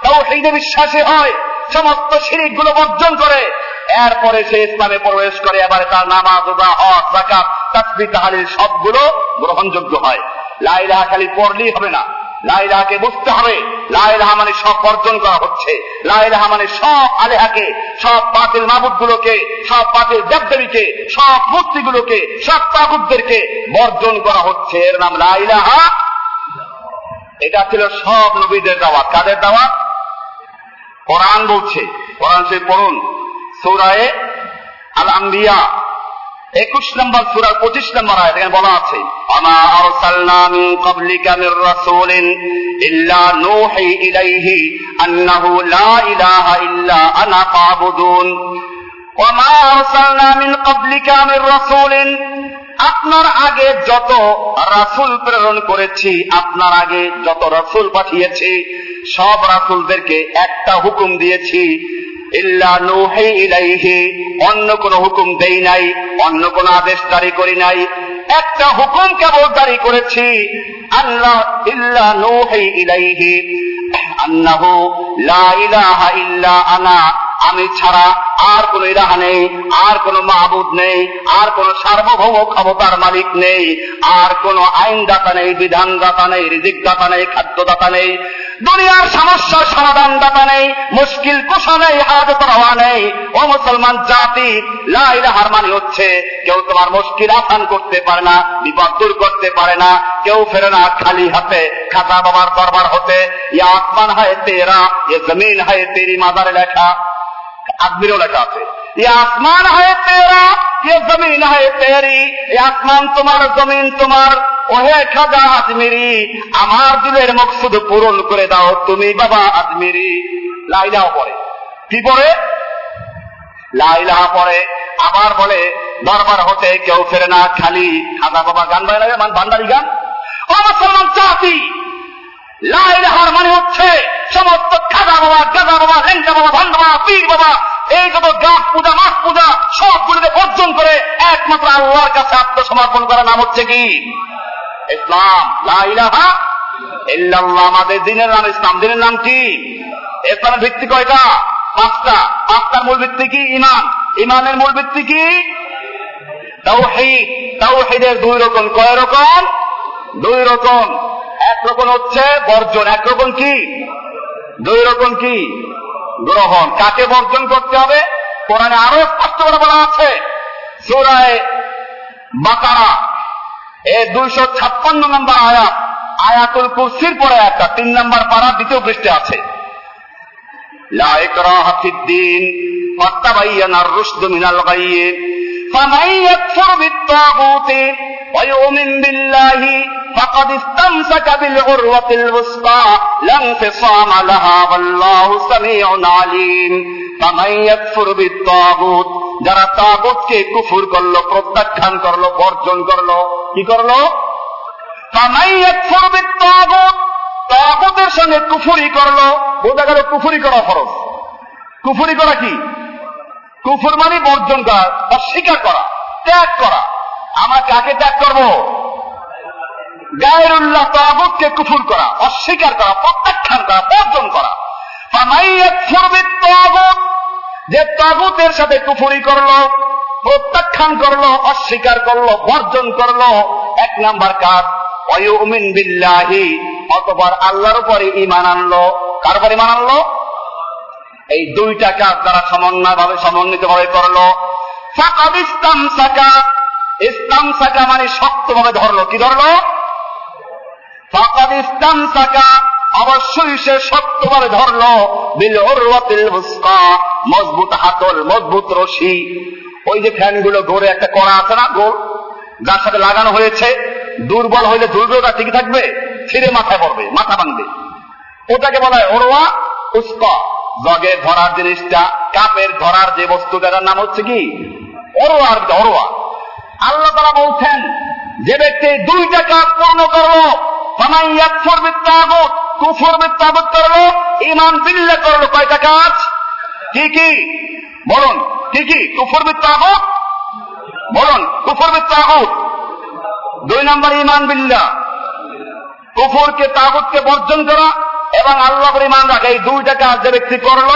তাও সেইটা বিশ্বাসী হয় সমস্ত শিরিকগুলো বর্জন করে। এরপরে সে ইসলামে প্রবেশ করে, এবারে তার নামাজ ওদা হক জাকাত তাকবি তাহালির সবগুলো গ্রহণযোগ্য হয়। লাইলাহা খালি পড়লেই হবে না। লাইলাহাকে বুঝতে হবে লাইলাহা মানে সব বর্জন করা হচ্ছে। লাইলাহা মানে সব আলেহাকে, সব বাতিল মাবুদ গুলোকে সব বাতিল দেবদেবীকে, সব মূর্তিগুলোকে, সব তাগুদদেরকে বর্জন করা হচ্ছে। এর নাম লাইলাহা। এটা ছিল সব নবীদের দাওয়াত। কাদের দাওয়াত? কোরআন বলছে, কোরআন সে পড়ুন। সৌরায়ে আল আম্বিয়া একুশ নম্বর সুরার পঁচিশ নম্বর আয়াত, এখানে বলা আছে আমা আরসালনা মিন ক্বাবলিকা মির রাসূলিন ইল্লা নূহি ইলাইহি আন্নাহু লা ইলাহা ইল্লা আনা ফাবুদুন। ওয়ামা আরসালনা মিন ক্বাবলিকা মির রাসূলিন, আপনার আগে যত রাসূল প্রেরণ করেছি, আপনার আগে যত রাসূল পাঠিয়েছি সব রাসুলদেরকে একটা হুকুম দিয়েছি অন্য কোন হুকুম দেই নাই, অন্য কোন আদেশ জারি করি নাই। একটা হুকুম কেবল জারি করেছি, আল্লাহ, ইল্লা নুহি ইলাইহি আন্নাহু লা ইলাহা ইল্লা আনা। আমি ছাড়া আর কোন ইলাহা নেই, আর কোন মাহবুদ নেই, আর কোন সার্বভৌম ক্ষমতার মালিক নেই, আর কোন আইনদাতা নেই, বিধানদাতা নেই, রিজিকদাতা নেই, খাদ্যদাতা নেই, দুনিয়ার সমস্যার সমাধান দাতা নেই, মুশকিল কুশা নেই, হাজত রওয়া নেই। ও মুসলমান জাতি লাইলাহার মানে হচ্ছে কেউ তোমার মুশকিল আসান করতে পারে না, বিপদ দূর করতে পারে না, কেউ ফেরে না খালি হাতে, খাতা বাবার দরবার হতে ইয়া আসমান হয় তেরা ইয়ে জমিন হয় তেরি মাদারে লেখা। আদমিরও লেখা আছে ये आसमान है तेरा ये जमीन है तेरी ये आसमान তোমার জমিন তোমার ওহে খাজা আজমিরি আমার দিলের মকসুদ পূরণ করে দাও তুমি বাবা আজমিরি লাইলাও পড়ে কি পড়ে লাইলাহা পড়ে আবার বলে দরবার হতে কেউ ফেরে না খালি খাজা বাবা গান বাজে লাগে মান ভান্ডারি গান ও মুসলমান জাতি লাইলাহার মানে হচ্ছে সমস্ত খাজা বাবা গাজা বাবা লেঙ্গা বাবা ভান্ড বাবা, পীর বাবা। এই যত গাছ পূজা, মাছ পূজা, সবগুলিতে বর্জন করে একমাত্র আল্লাহর কাছে আত্মসমর্পণ করার নাম হচ্ছে কি? ইসলাম। লাইলাহা ইল্লাল্লাহ। আমাদের দিনের নাম ইসলাম। দিনের নাম কি? ইসলামের ভিত্তি কয়টা? পাঁচটা। পাঁচটার মূল ভিত্তি কি? ইমান। ইমানের মূল ভিত্তি কি? তাও তাওহীদ। তাওহীদের দুই রকম। কয় রকম? দুই রকম। একরকম হচ্ছে বর্জন একরকম কি? দুই রকম কি? গ্রহণ। কাকে বর্জন করতে হবে? কোরআনে আরও স্পষ্ট করে বলা আছে। সুরায় বাকারা, এ দুইশো ছাপ্পান্ন নম্বর আয়াত, আয়াতুল কুসির পরে একটা, তিন নম্বর পাড়া দ্বিতীয় পৃষ্ঠে আছে। লা ইকরাহা ফিদ-দ্বীন রুশদু মিনাল গায়্যিব فمن يكفر بالطاغوت ويؤمن بالله فقد استمسك بالعروة الوثقى لا انفصام لها والله سميع عليم فمن يكفر بالطاغوت যারা তাগুতকে কুফুর করলো প্রত্যাখ্যান করলো বর্জন করলো কি করলো ফামাই ইয়াকফুর বিত্তাগুত তাগুতের সঙ্গে কুফুরি করলো বোঝা গেল কুফুরি করা ফরজ কুফুরি করা কি কুফুর মানে বর্জন করা অস্বীকার করা, ত্যাগ করা। আমরা কাকে ত্যাগ করব? গায়রুল্লাহ তাগুতকে কুফুর করা, অস্বীকার করা, প্রত্যাখ্যান করা, বর্জন করা। যে তাগুতের সাথে কুফুরি করল, প্রত্যাখ্যান করল, অস্বীকার করল, বর্জন করল, এক নাম্বার কাজ অয়ুমিন বিল্লাহি অতবার আল্লাহর উপরে ইমান আনলো। কার উপরে ইমান আনলো? এই দুইটা কাজ তারা সমন্বয় ভাবে সমন্বিত ভাবে করল। ইসলাম সাকা ইসলাম সাকা মানে ধরলো। কি ধরলো? ইসলাম সাকা অবশ্যই সে শক্তভাবে ধরলো। বিল মজবুত হাতল, মজবুত রশি। ওই যে ফ্যানগুলো ঘরে একটা কড়া আছে না, গোল? যার সাথে লাগানো হয়েছে। দুর্বল হইলে দুর্বলতা টিকে থাকবে, ছিঁড়ে মাথায় পড়বে, মাথা ভাঙবে। ওটাকে বলা হয় ওরওয়া উস্কা। জগে ধরার জিনিসটা, কাপের ধরার যে বস্তু বস্তুটার নাম হচ্ছে কি? অরোয়া আর অরোয়া। আল্লাহ তারা বলছেন, যে ব্যক্তি দুইটা কাজ পূর্ণ করল কুফর করল ইমান বিল্লে করল, কয়টা কাজ? কি কি? বলুন, কি কি? কুফর বিত্তাবত বলুন, কুফর বিত্তাবত দুই নম্বর ইমান বিল্লা কুফরকে তাগুতকে বর্জন করা এবং আল্লাহ ইমান রাখে, এই দুইটা কাজ যে ব্যক্তি করল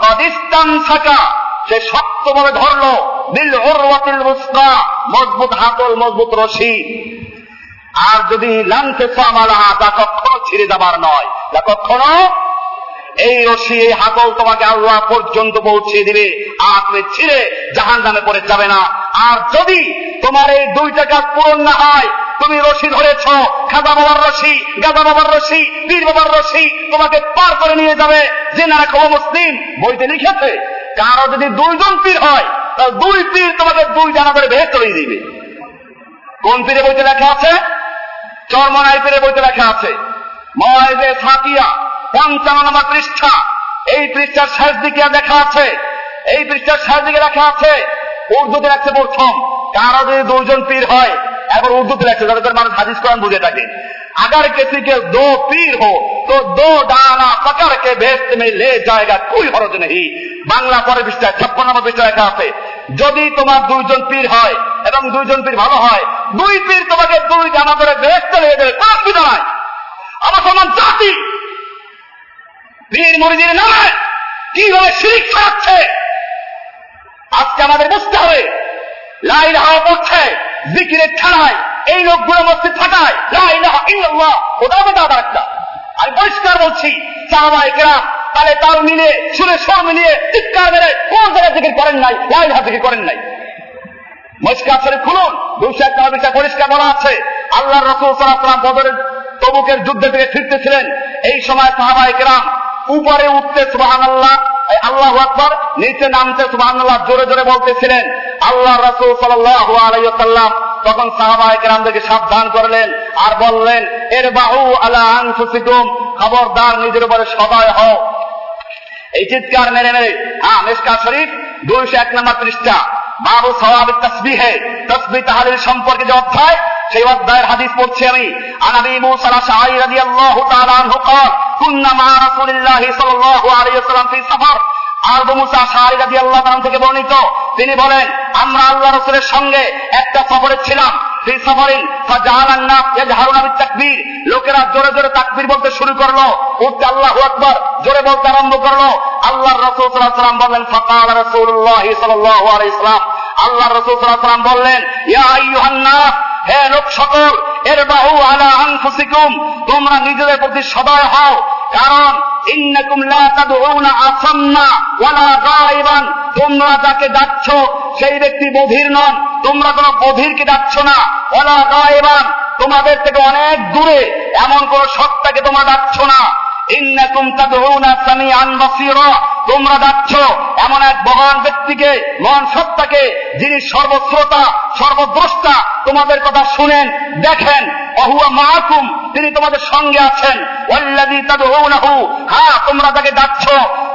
পাকিস্তান থাকা সে শক্তভাবে ধরলো দিল অরওয়াতিল মুস্তা মজবুত হাতল, মজবুত রশি। আর যদি লাঞ্চে সামালা তা কখনো ছিঁড়ে যাবার নয়। তা কখনো এই রশি, এই হাতল তোমাকে আল্লাহ পর্যন্ত পৌঁছে দিবে। আর তুমি ছিঁড়ে জাহান নামে পড়ে যাবে না। আর যদি তোমার এই দুইটা কাজ পূরণ না হয়, তুমি রশি ধরেছ, খাজা বাবার রশি, গাজা বাবার রশি, পীর বাবার রশি, তোমাকে পার করে নিয়ে যাবে যে না খবর মুসলিম। বইতে লিখেছে, কারও যদি দুইজন পীর হয়, তাহলে দুই পীর তোমাকে দুই জানা করে ভেদ করে দিবে। কোন পীরে বইতে লেখা আছে? চর্মনাই পীরে বইতে লেখা আছে। মহাজে সাকিয়া। পঞ্চান্ন নম্বর পৃষ্ঠা এই পৃষ্ঠার শেষ দিকে দেখা আছে এই পৃষ্ঠার শেষ দিকে লেখা আছে উর্দুতে লেখছে প্রথম কারো যদি দুজন পীর হয় এখন উর্দুতে লেখছে যাতে করে মানুষ হাদিস কোরআন বুঝে থাকে अगर किसी के दो पीर हो तो दो डाना पकड़ के भेस्ट में ले जाएगा कोई हरज नहीं বাংলা পরে পৃষ্ঠায় ছাপ্পান্ন নম্বর পৃষ্ঠা লেখা আছে যদি তোমার দুইজন পীর হয় এবং দুইজন পীর ভালো হয় দুই পীর তোমাকে দুই জানা করে বেহেস্তে নিয়ে যাবে কোন অসুবিধা নাই আমার সমান জাতি পীর মরিদের নামে কীভাবে শিরিক ছড়াচ্ছে আজকে আমাদের বুঝতে হবে লাইল হাওয়া পড়ছে জিকিরের ছাড়ায় এই লোকগুলো মধ্যে থাকায় মসজিদ ফাটায় ওটাও তো আবার একটা। আমি পরিষ্কার বলছি সাহাবাই কেরাম তাহলে তাল মিলিয়ে সুরে স্বর মিলিয়ে চিৎকার মেরে কোন জায়গায় জিকির করেন নাই লাইল হাত জিকির করেন নাই। মস্কার শরীফ খুলুন দুশো এক নম্বর বিষয় পরিষ্কার বলা আছে। আল্লাহ রসুল সাল্লাম বদরের তবুকের যুদ্ধ থেকে ফিরতেছিলেন। এই সময় সাহাবাই কেরাম উপরে উঠতে সুবাহান আল্লাহ আল্লাহ আকবর, নিচে নামতে সুবাহান আল্লাহ জোরে জোরে বলতেছিলেন। আল্লাহ রসুল সাল্লাম তখন সাহাবাই কেরামদেরকে সাবধান করলেন আর বললেন এর বাহু আলা আনফুসিকুম খবরদার নিজের উপরে সদয় হও। এই চিৎকার মেরে মেরে হ্যাঁ মেসকা শরীফ দুইশো এক নম্বর পৃষ্ঠা। বাবু সওয়াবিক তসবিহে, তসবি তাহাদের সম্পর্কে যে অধ্যায়, সেই অধ্যায়ের হাদিস পড়ছি আমি। আনাবি মুসা আশআরি রাদিয়াল্লাহু কুন্না মা সাল্লাল্লাহু আলাইহি ওয়াসাল্লাম ফি সফর। আবু মুসা রাদিয়াল্লাহু তাআলা থেকে বর্ণিত। তিনি বলেন, আমরা আল্লাহ রাসূলের সঙ্গে একটা সফরে ছিলাম। ফি সফরিন ফাজালান লোকেরা জোরে জোরে তাকবীর বলতে শুরু করল। উঠতে আল্লাহু আকবার, জোরে বলতে আরম্ভ করল। আল্লাহর রাসূল সাল্লাল্লাহু আলাইহি ওয়াসাল্লাম বললেন, ফাকাল রাসূলুল্লাহি সাল্লাল্লাহু আলাইহি ওয়াসাল্লাম। আল্লাহর রাসূল সাল্লাল্লাহু আলাইহি ওয়াসাল্লাম বললেন, ইয়া আইয়ুহান নাস হে লোক সকল আলা আনফুসিকুম। তোমরা নিজেদের প্রতি সদয় হও। কারণ, ইন্নাকুম লা তাদউনা ওয়ালা গায়বান। তোমরা যাকে ডাকছ, সেই ব্যক্তি বধির নন। তোমরা কোনো বধিরকে ডাকছ না, ওয়ালা গায়বান। তোমাদের থেকে অনেক দূরে এমন কোন সত্তাকে তোমরা ডাকছ না। ইন্নাকুম তাদউনা সামিআন বাসীরা, তোমরা ডাকছ এমন এক মহান ব্যক্তিকে, মহান সত্তাকে, যিনি সর্বশ্রোতা, সর্বদ্রষ্টা। তোমাদের কথা শুনেন, দেখেন। অহুয়া মাহকুম তিনি তোমাদের সঙ্গে আছেন। হ্যাঁ তোমরা তাকে ডাকছ।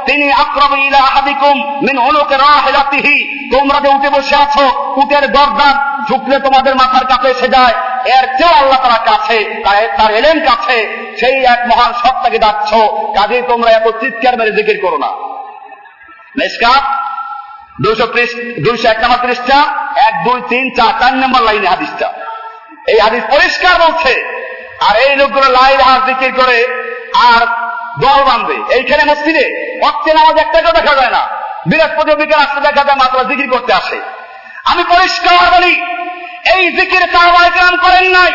তিনি আক্রমী ইলা আহাদিকুম মিন উনুকে রাহিলাতিহি। তোমরা যে উঠে বসে আছো, উটের গর্দান ঝুঁকলে তোমাদের মাথার কাছে এসে যায়। এর চেয়েও আল্লাহ তারা কাছে, তার এলেন কাছে, সেই এক মহান সত্তাকে ডাকছ। কাজে তোমরা এত চিৎকার মেরে জিকির করো না। মেসকাত, দুইশো দুইশো এক নম্বর পৃষ্ঠা, এক, দুই, তিন, চার চার নম্বর লাইনে হাদিসটা। এই হাদিস পরিষ্কার বলছে আর এই লোকগুলো লাইন হাত জিকির করে আর দল বাঁধবে। এইখানে মসজিদে অক্টে নামাজ একটাকেও দেখা যায় না। বৃহস্পতি বিকেল আসতে দেখা যায় মাত্র জিকির করতে আসে। আমি পরিষ্কার বলি, এই জিকির সাহবাইকাম করেন নাই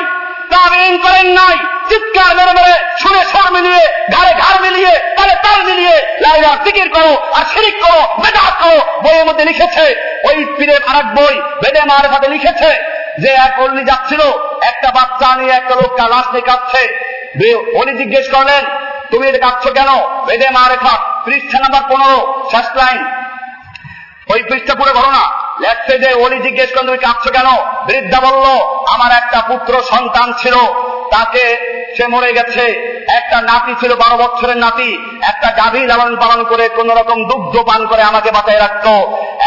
তাবিন করেন নাই, চিৎকার মেরে মেরে সুরে মিলিয়ে, ঘাড়ে ঘাড় মিলিয়ে, তালে তাল মিলিয়ে লাইলা জিকির করো আর শিরিক করো, বেদাত করো, বইয়ের মধ্যে লিখেছে, ওই পীরের আরেক বই বেদে মার লিখেছে যে এক অল্লি যাচ্ছিল, একটা বাচ্চা নিয়ে একটা লোক লাশ নিয়ে কাঁদছে। উনি জিজ্ঞেস করলেন, তুমি এটা কাঁদছো কেন? বেদে মা রেখা, পৃষ্ঠা নাম্বার পনেরো, শেষ লাইন। ওই পৃষ্ঠা পুরো ঘটনা। লেখছে যে অলি জিজ্ঞেস করেন তুমি কাঁদছো কেন? বৃদ্ধা বলল, আমার একটা পুত্র সন্তান ছিল। তাকে সে মরে গেছে। একটা নাতি ছিল বারো বছরের নাতি। একটা গাভী লালন পালন করে কোন রকম দুগ্ধ পান করে আমাকে বাঁচায় রাখত।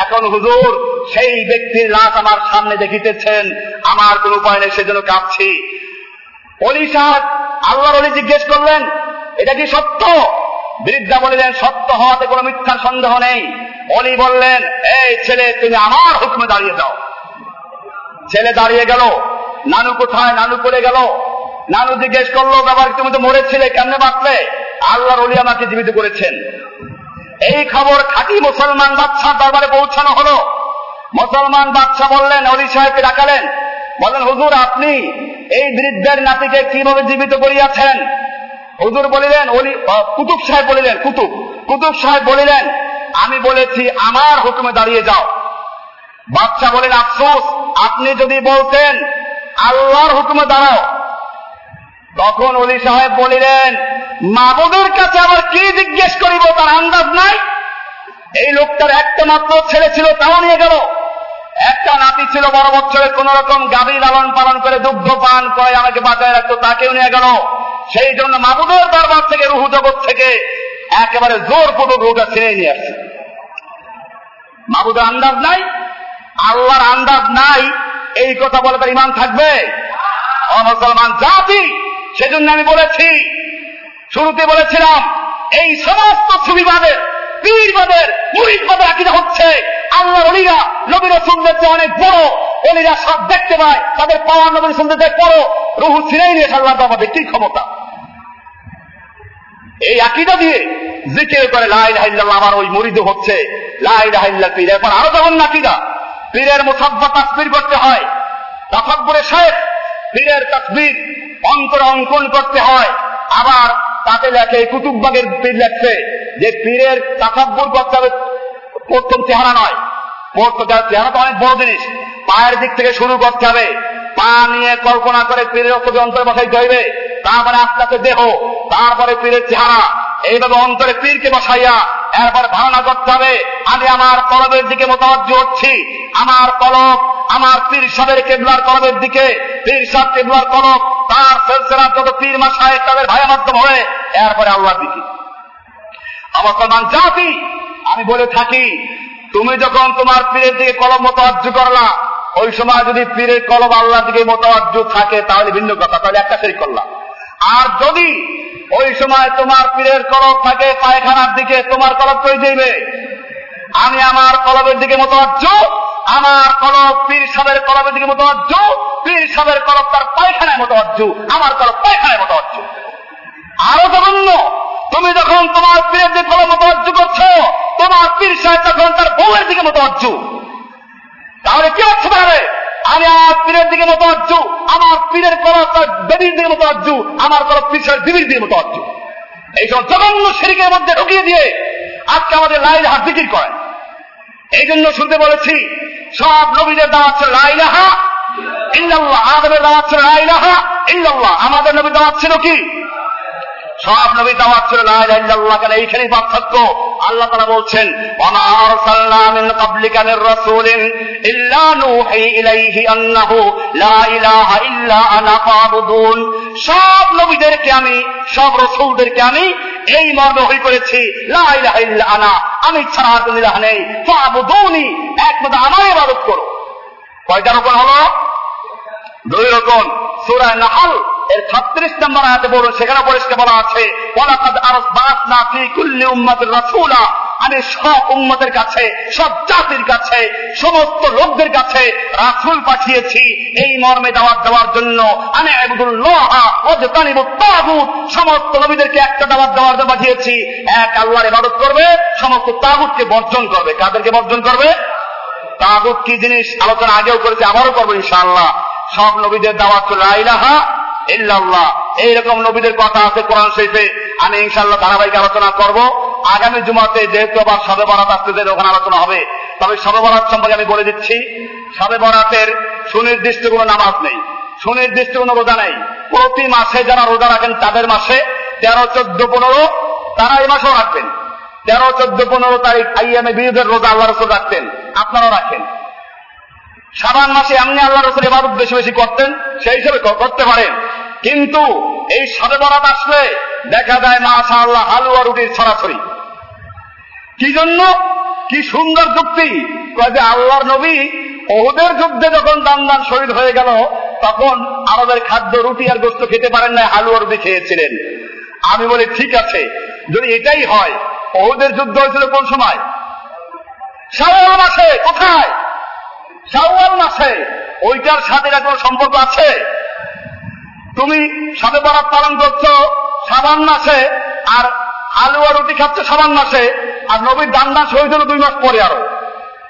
এখন হুজুর সেই ব্যক্তির লাশ আমার সামনে দেখিতেছেন। আমার কোন উপায় নেই, সেজন্য কাঁদছি অলি সাহেব আল্লাহর অলি জিজ্ঞেস করলেন, এটা কি সত্য? বৃদ্ধা বলিলেন, সত্য হওয়াতে কোনো মিথ্যার সন্দেহ নেই। অলি বললেন, এই ছেলে, তুমি আমার হুকমে দাঁড়িয়ে যাও। ছেলে দাঁড়িয়ে গেল। নানু কোথায়? নানু করে গেল। নানু জিজ্ঞেস করল, বাবার, তুমি তো মরেছিলে, কেমনে বাঁচলে? আল্লাহর অলি আমাকে জীবিত করেছেন। এই খবর খাঁটি মুসলমান বাদশাহ দরবারে পৌঁছানো হলো। মুসলমান বাদশাহ বললেন অলি সাহেবকে ডাকালেন। বলেন হুজুর, আপনি এই বৃদ্ধের নাতিকে কীভাবে জীবিত করিয়াছেন? হুজুর বলিলেন অলি কুতুব সাহেব বলিলেন, কুতুব কুতুব সাহেব বলিলেন, আমি বলেছি, আমার হুকুমে দাঁড়িয়ে যাও। বাচ্চা বলেন, আফসোস, আপনি যদি বলতেন, আল্লাহর হুকুমে দাঁড়াও। তখন অলি সাহেব বলিলেন, মাবুদের কাছে আবার কি জিজ্ঞেস করিব, তার আন্দাজ নাই? এই লোকটার একটা মাত্র ছেলে ছিল, তাও নিয়ে গেল। একটা নাতি ছিল বড় বছরে কোন রকম গাভী লালন পালন করে দুগ্ধ পান করে আমাকে বাঁচায় রাখতো তাকেও নিয়ে গেল। সেই জন্য মাবুদের দরবার থেকে রুহু জগৎ থেকে একেবারে জোর পুরো রুহুটা ছিঁড়ে নিয়ে আসছে মাবুদের আন্দাজ নাই, আল্লাহর আন্দাজ নাই, এই কথা বলে তার ইমান থাকবে? অমুসলমান জাতি, সেজন্য আমি বলেছি, শুরুতে বলেছিলাম, এই সমস্ত ছবিবাদের পীরবাদের, মুরিদবাদের আকিদা হচ্ছে আল্লাহ অলিরা নবী রসুলদের চেয়ে অনেক বড়। অলিরা সব দেখতে পায়, তাদের পাওয়ার নবী রসুলদের চেয়ে বড়। রুহু ছিঁড়েই নিয়ে সাল্লাহ আমাদের কি ক্ষমতা। এই আকিদা দিয়ে জিকির করে লাই লাহিল্লাহ আমার ওই মুরিদ হচ্ছে। লাই লাহিল্লা পীর এরপর আরও যেমন নাকিদা পীরের মুসাব্বা তাসবির করতে হয়। তাফাব্বরে সাহেব পীরের তাসবির অন্তর অঙ্কন করতে হয়। আবার তাকে লেখে কুতুববাগের পীর লেখছে যে পীরের তাফাব্বর করতে হবে। প্রথম চেহারা নয়। চেহারা তো অনেক বড় জিনিস। পায়ের দিক থেকে শুরু করতে হবে। পা নিয়ে কল্পনা করে পীরের ছবি অন্তরে বসাইতে হইবে। তারপরে আস্তে দেহ, তারপরে পীরের চেহারা। এইভাবে অন্তরে পীরকে বসাইয়া এরপর ধারণা করতে হবে, আমি আমার কলবের দিকে মোতাবজ্জ হচ্ছি। আমার কলব, আমার পীর সাহের কেবলার কলবের দিকে। পীর সাহ কেবলার কলব, তার সেলসেলার যত পীর মাসায় তাদের ভাইয়া মাধ্যম হয়ে এরপরে আল্লাহর দিকে। আমার সলমান জাতি আমি বলে থাকি, তুমি যখন তোমার পীরের দিকে কলম মোতাবজ্জ করলা, ওই সময় যদি পীরের কলম আল্লাহ দিকে মোতাবজ্জ থাকে, তাহলে ভিন্ন কথা, তাহলে একটা শরীর করলাম আর যদি ওই সময় তোমার পীরের কলব থাকে পায়খানার দিকে, তোমার কলব কই দেবে? আমি আমার কলবের দিকে মোতাবজ্জ আমার কলব পীর সাহেবের কলবের দিকে মোতাবজ্জ পীর সাহেবের কলব তার পায়খানায় মোতাবজ্জ আমার কলব পায়খানায় মোতাবজ্জ আরও জঘন্য। তুমি যখন তোমার পীরের দিকে কলম মোতাবজ্জ করছ, তোমার পীর সাহেব তখন তার বউয়ের দিকে মোতাবজ্জ তাহলে কি হচ্ছে তাহলে? আমি আমার পীরের দিকে মতো মোতাবজ্জ আমার পীরের কলব তার দেবীর দিকে মোতাবজ্জ আমার কলব পীর সাহেব দেবীর দিকে মোতাবজ্জ এই সব জঘন্য শরীরের মধ্যে ঢুকিয়ে দিয়ে আজকে আমাদের লাইল হাত বিক্রি করেন। এই জন্য শুনতে বলেছি, সব নবীদের দাওয়াত ছিল লাইলাহা ইল্লাল্লাহ আদমের দাওয়াত ছিল লাইলাহা ইল্লাল্লাহ। আমাদের নবী দাওয়াত ছিল কি? সব নবী দাওয়াত ছিল, লা ইলাহা ইল্লাল্লাহ কেন এইখানেই পার্থক্য আল্লাহ তাআলা বলছেন ইল্লা ইলাইহি আন্নাহু লা ইলাহা ইল্লা আনা ফাবুদুন। সব নবীদেরকে আমি, সব রাসূলদেরকে আমি এই মর্মে হই করেছি, লা ইলাহা ইল্লা আনা, আমি ছাড়া আর কোনো ইলাহ নেই, ফাবুদুনি, একমাত্র আমার ইবাদত করো। কয়টা রকম হলো? দুই রকম, সূরা নাহল এর ছত্রিশ নম্বর আয়াতে বলুন, সেখানে পরিষ্কার বলা আছে, ওয়ালাকাদ আরসবাসনা ফি কুল্লি উম্মাতির রাসূলা আমি সব উম্মতের কাছে, সব জাতির কাছে, সমস্ত লোকদের কাছে রাসূল পাঠিয়েছি। এই মর্মে দাওয়াত দেওয়ার জন্য আমি আবুদুল্লাহ ওয়াজতানিবু তাগুত, সমস্ত নবীদেরকে একটা দাওয়াত দেওয়ার জন্য পাঠিয়েছি। এক, আল্লাহর ইবাদত করবে, সমস্ত তাগুতকে বর্জন করবে। কাদেরকে বর্জন করবে? তাগুত কি জিনিস আলোচনা আগেও করেছে, আবারও করব ইনশাআল্লাহ। সব নবীদের দাওয়াত লা ইলাহা ইল্লাল্লাহ, এইরকম নবীদের কথা আছে কোরআন শরীফে। আমি ইনশাল্লাহ ধারাবাহিক আলোচনা করব। আগামী জুমাতে যেহেতু আবার সবে বরাত আসতেছে, ওখানে আলোচনা হবে। তবে সবে বরাত সম্পর্কে আমি বলে দিচ্ছি সবে বরাতের সুনির্দিষ্ট কোনো নামাজ নেই। সুনির্দিষ্ট কোনো রোজা নেই। প্রতি মাসে যারা রোজা রাখেন তাদের মাসে তেরো, চোদ্দ, পনেরো, তারা এই মাসেও রাখবেন। তেরো, চোদ্দ, পনেরো তারিখ আইএমএ বিরুদ্ধে রোজা আল্লাহ রসুল রাখতেন। আপনারাও রাখেন। সাবান মাসে এমনি আল্লাহ রসুল এবার বেশি বেশি করতেন, সেই হিসেবে করতে পারেন। কিন্তু এই সাবে বরাত আসলে দেখা যায় মাশা আল্লাহ হালুয়া রুটির সরাসরি কি জন্য? কি সুন্দর যুক্তি। যে আল্লাহর নবী ওদের যুদ্ধে যখন দান দান শহীদ হয়ে গেল, তখন আরবের খাদ্য, রুটি আর গোস্ত খেতে পারেন না হালুয়া রুটি খেয়েছিলেন। আমি বলি, ঠিক আছে। যদি এটাই হয়, ওদের যুদ্ধ হয়েছিল কোন সময়? শাওয়াল মাসে, কোথায়? শাওয়াল মাসে ওইটার সাথে কোনো সম্পর্ক আছে? তুমি সাথে বরাত পালন করছ, সাবান মাসে আর আলু আর রুটি খাচ্ছে, সাবান মাসে আর নবীর দান্না শহীদ হলো দুই মাস পরে আরও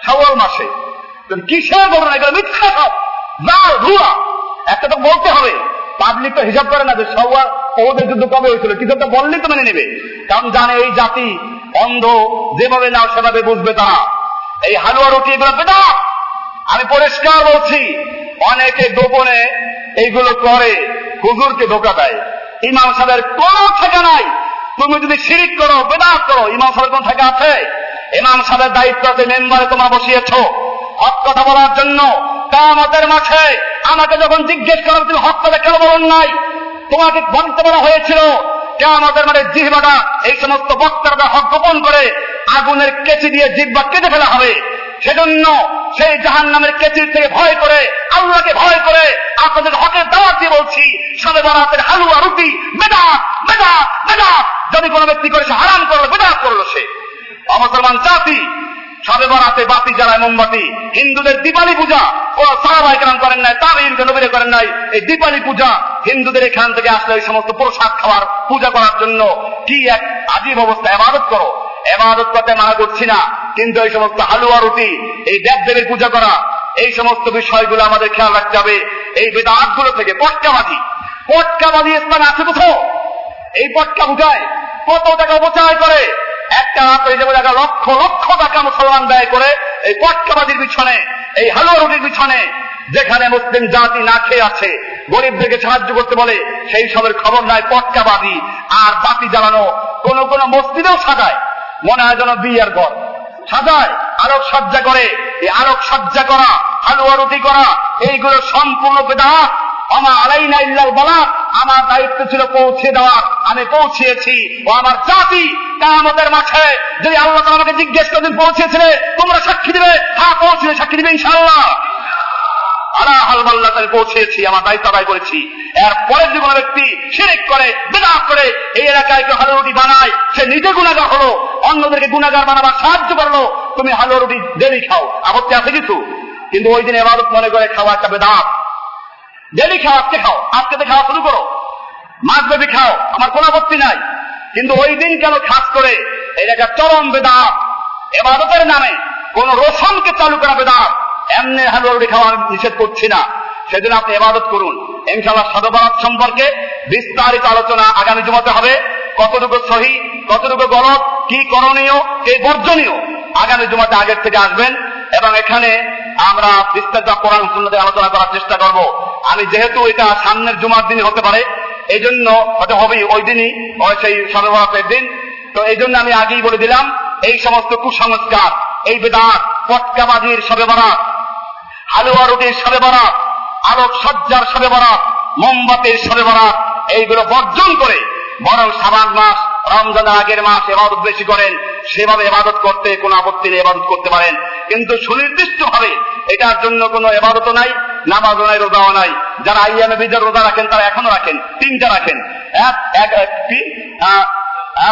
সাওয়াল মাসে কিসের ঘটনা এগুলো মিথ্যা সব। জাল ভুয়া একটা তো বলতে হবে পাবলিক তো হিসাব করে না যে সবার ওদের যুদ্ধ কবে হয়েছিল, কিন্তু একটা বললেই তো মেনে নেবে। কারণ জানে এই জাতি অন্ধ, যেভাবে নাও সেভাবে বুঝবে তারা। এই হালুয়া রুটি এগুলো বেদা আমি পরিষ্কার বলছি, অনেকে গোপনে এইগুলো করে, হুজুরকে ধোকা দেয়। ইমাম সাহেবের কোন ঠেকা নাই। তুমি যদি শিরিক করো, বেদাত করো, ইমাম সাহেবের কোন ঠেকা আছে? ইমাম সাহেবের দায়িত্ব আছে মেম্বারে তোমার বসিয়েছ। হক কথা বলার জন্য কামতের মাঠে আমাকে যখন জিজ্ঞেস করো তুমি হক কথা কেন বলুন নাই? তোমাকে বলতে বলা হয়েছিল, কেমতের মানে জিহবাটা এই সমস্ত বক্তারা হক গোপন করে আগুনের কেচি দিয়ে জিহ্বা কেটে ফেলা হবে। সেজন্য সেই জাহান নামের কেচির থেকে ভয় করে, আল্লাহকে ভয় করে আপনাদের হকের দাওয়াত দিয়ে বলছি সবে বরাতের হালুয়া, রুটি, বেদা বেদা বেদা। যদি কোনো ব্যক্তি করে সে হারাম করল বেদা করল সে। অমুসলমান জাতি সবে বরাতে বাতি জ্বালায় মোমবাতি। হিন্দুদের দীপালি পূজা ও সাহাবাই কেরাম করেন নাই তাবিন নবীরে করেন নাই। এই দীপালি পূজা হিন্দুদের এখান থেকে আসলে ওই সমস্ত প্রসাদ খাওয়ার পূজা করার জন্য কি এক আজীব অবস্থা, এবাদত করো। এবাদত করতে মানা করছি না। কিন্তু এই সমস্ত হালুয়া রুটি, এই দেব দেবীর পূজা করা, এই সমস্ত বিষয়গুলো আমাদের খেয়াল রাখতে হবে। এই বেদাতগুলো থেকে পটকাবাদী পটকাবাদী স্থান আছে কোথাও? এই পটকা বুঝায় কত টাকা অপচয় করে? একটা রাত্রে যেমন টাকা লক্ষ লক্ষ টাকা মুসলমান ব্যয় করে এই পটকাবাদীর পিছনে, এই হালুয়া রুটির পিছনে, যেখানে মুসলিম জাতি না খেয়ে আছে। গরিবদেরকে সাহায্য করতে বলে, সেই সবের খবর নাই পটকাবাদী আর বাতি জ্বালানো কোন কোন মসজিদেও সাজায়। মনে হয় যেন বিয়ের ঘর। সাজায় আলোক সজ্জা করে, এই আলোক সজ্জা করা, হালুয়া রুটি করা, এইগুলো সম্পূর্ণ বেদা। আমার আলাই না ইল্লাল বলা, আমার দায়িত্ব ছিল পৌঁছে দেওয়া, আমি পৌঁছিয়েছি ও আমার জাতি কামতের মাঠে, যদি আল্লাহ আমাকে জিজ্ঞেস করে পৌঁছেছিলে, তোমরা সাক্ষী দিবে? হ্যাঁ পৌঁছে সাক্ষী দিবে ইনশাআল্লাহ। আলা হালবাল্লা তাই পৌঁছেছি, আমার দায়িত্ব আদায় করেছি। এরপরে যদি কোনো ব্যক্তি করে করে, এই এলাকায় কেউ বানায়, সে নিজে গুণাগার হলো, অন্যদেরকে গুণাগার বানাবার সাহায্য করল, তুমি ডেলি খাও। আপত্তি আছে কিছু? কিন্তু ওই দিন মনে করে খাওয়া একটা ডেলি খাও, আজকে খাও, আজকে তো খাওয়া শুরু করো। মাছ বেবি খাও, আমার কোনো আপত্তি নাই। কিন্তু ওই দিন কেন খাস করে এই একটা চরম বেদাত। এবাদতের নামে কোন রসনকে চালু করা বেদাত। এমনি হালুয়া রুটি খাওয়া নিষেধ করছি না। সেদিন আপনি এবাদত করুন। ইনশাল্লাহ সদবাদ সম্পর্কে বিস্তারিত আলোচনা আগামী জমাতে হবে। কতটুকু সহি, কতটুকু গলত, কি করণীয়, কে বর্জনীয়, আগামী জমাতে আগের থেকে আসবেন। এবং এখানে আমরা বিস্তারিত কোরআন সুন্নতে আলোচনা করার চেষ্টা করব। আমি যেহেতু এটা সামনের জুমার দিনই হতে পারে এই জন্য হয়তো হবেই ওই দিনই সেই সর্বরাতের দিন। তো এই জন্য আমি আগেই বলে দিলাম, এই সমস্ত কুসংস্কার, এই বেদাত সবে বরাত হালুয়া রুটির সবে বরাত, আলোক সজ্জার সবে বরাত, মোমবাতির সবে বরাত, এইগুলো বর্জন করে বরং সাবান মাস, রমজানের আগের মাস এবাদত বেশি করেন, সেভাবে এবাদত করতে কোনো আপত্তি নেই, এবাদত করতে পারেন। কিন্তু সুনির্দিষ্ট ভাবে এটার জন্য কোনো এবাদত নাই, নামাজও নাই, রোজাও নাই। যারা আইয়ামে বিজয় রোজা রাখেন, তারা এখনও রাখেন, তিনটা রাখেন। এক এক একটি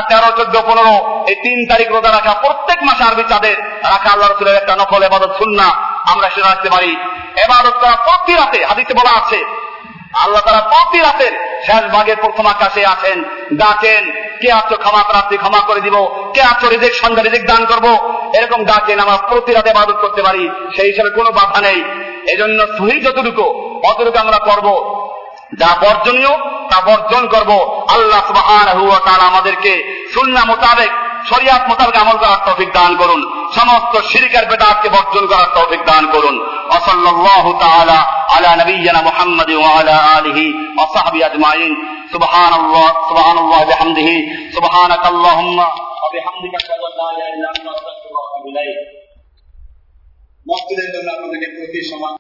তেরো, চোদ্দ, পনেরো, এই তিন তারিখ রোজা রাখা প্রত্যেক মাসে আরবি চাঁদের, রাখা আল্লাহ রসুলের একটা নকল এবাদত শুননা আমরা সেটা রাখতে পারি। এবার করা প্রতি রাতে হাদিতে বলা আছে, আল্লাহ তারা প্রতি রাতের শেষ ভাগের প্রথম আকাশে আছেন, ডাকেন, কে আছো ক্ষমা প্রার্থী ক্ষমা করে দিব, কে আছো রিজেক সন্ধ্যা রিজেক দান করব। এরকম ডাকেন, আমরা প্রতি রাতে বাদত করতে পারি, সেই হিসাবে কোনো বাধা নেই। এজন্য সহি যতটুকু, অতটুকু আমরা করব। যা বর্জনীয়, তা বর্জন করব। আল্লাহ তাআলা আমাদেরকে সুন্নাহ মোতাবেক শরিয়াত মোতাবেক আমল করার তৌফিক দান করুন। সমস্ত শিরকের বেদাতকে বর্জন করার তৌফিক দান করুন। ওয়াসাল্লাল্লাহু তাআলা আলা নবিয়্যিনা মুহাম্মদ ওয়া আলা আলিহি ওয়া সাহবিহি আজমাইন। সুবহানাল্লাহ সুবহানাল্লাহ বিহামদিহি, সুবহানাকাল্লাহুম্মা ওয়া বিহামদিকা আশহাদু আল্লা ইলাহা ইল্লা আনতা আস্তাগফিরুকা ওয়া আতুবু ইলাইক মসজিদের জন্য আপনাদেরকে প্রতি সময়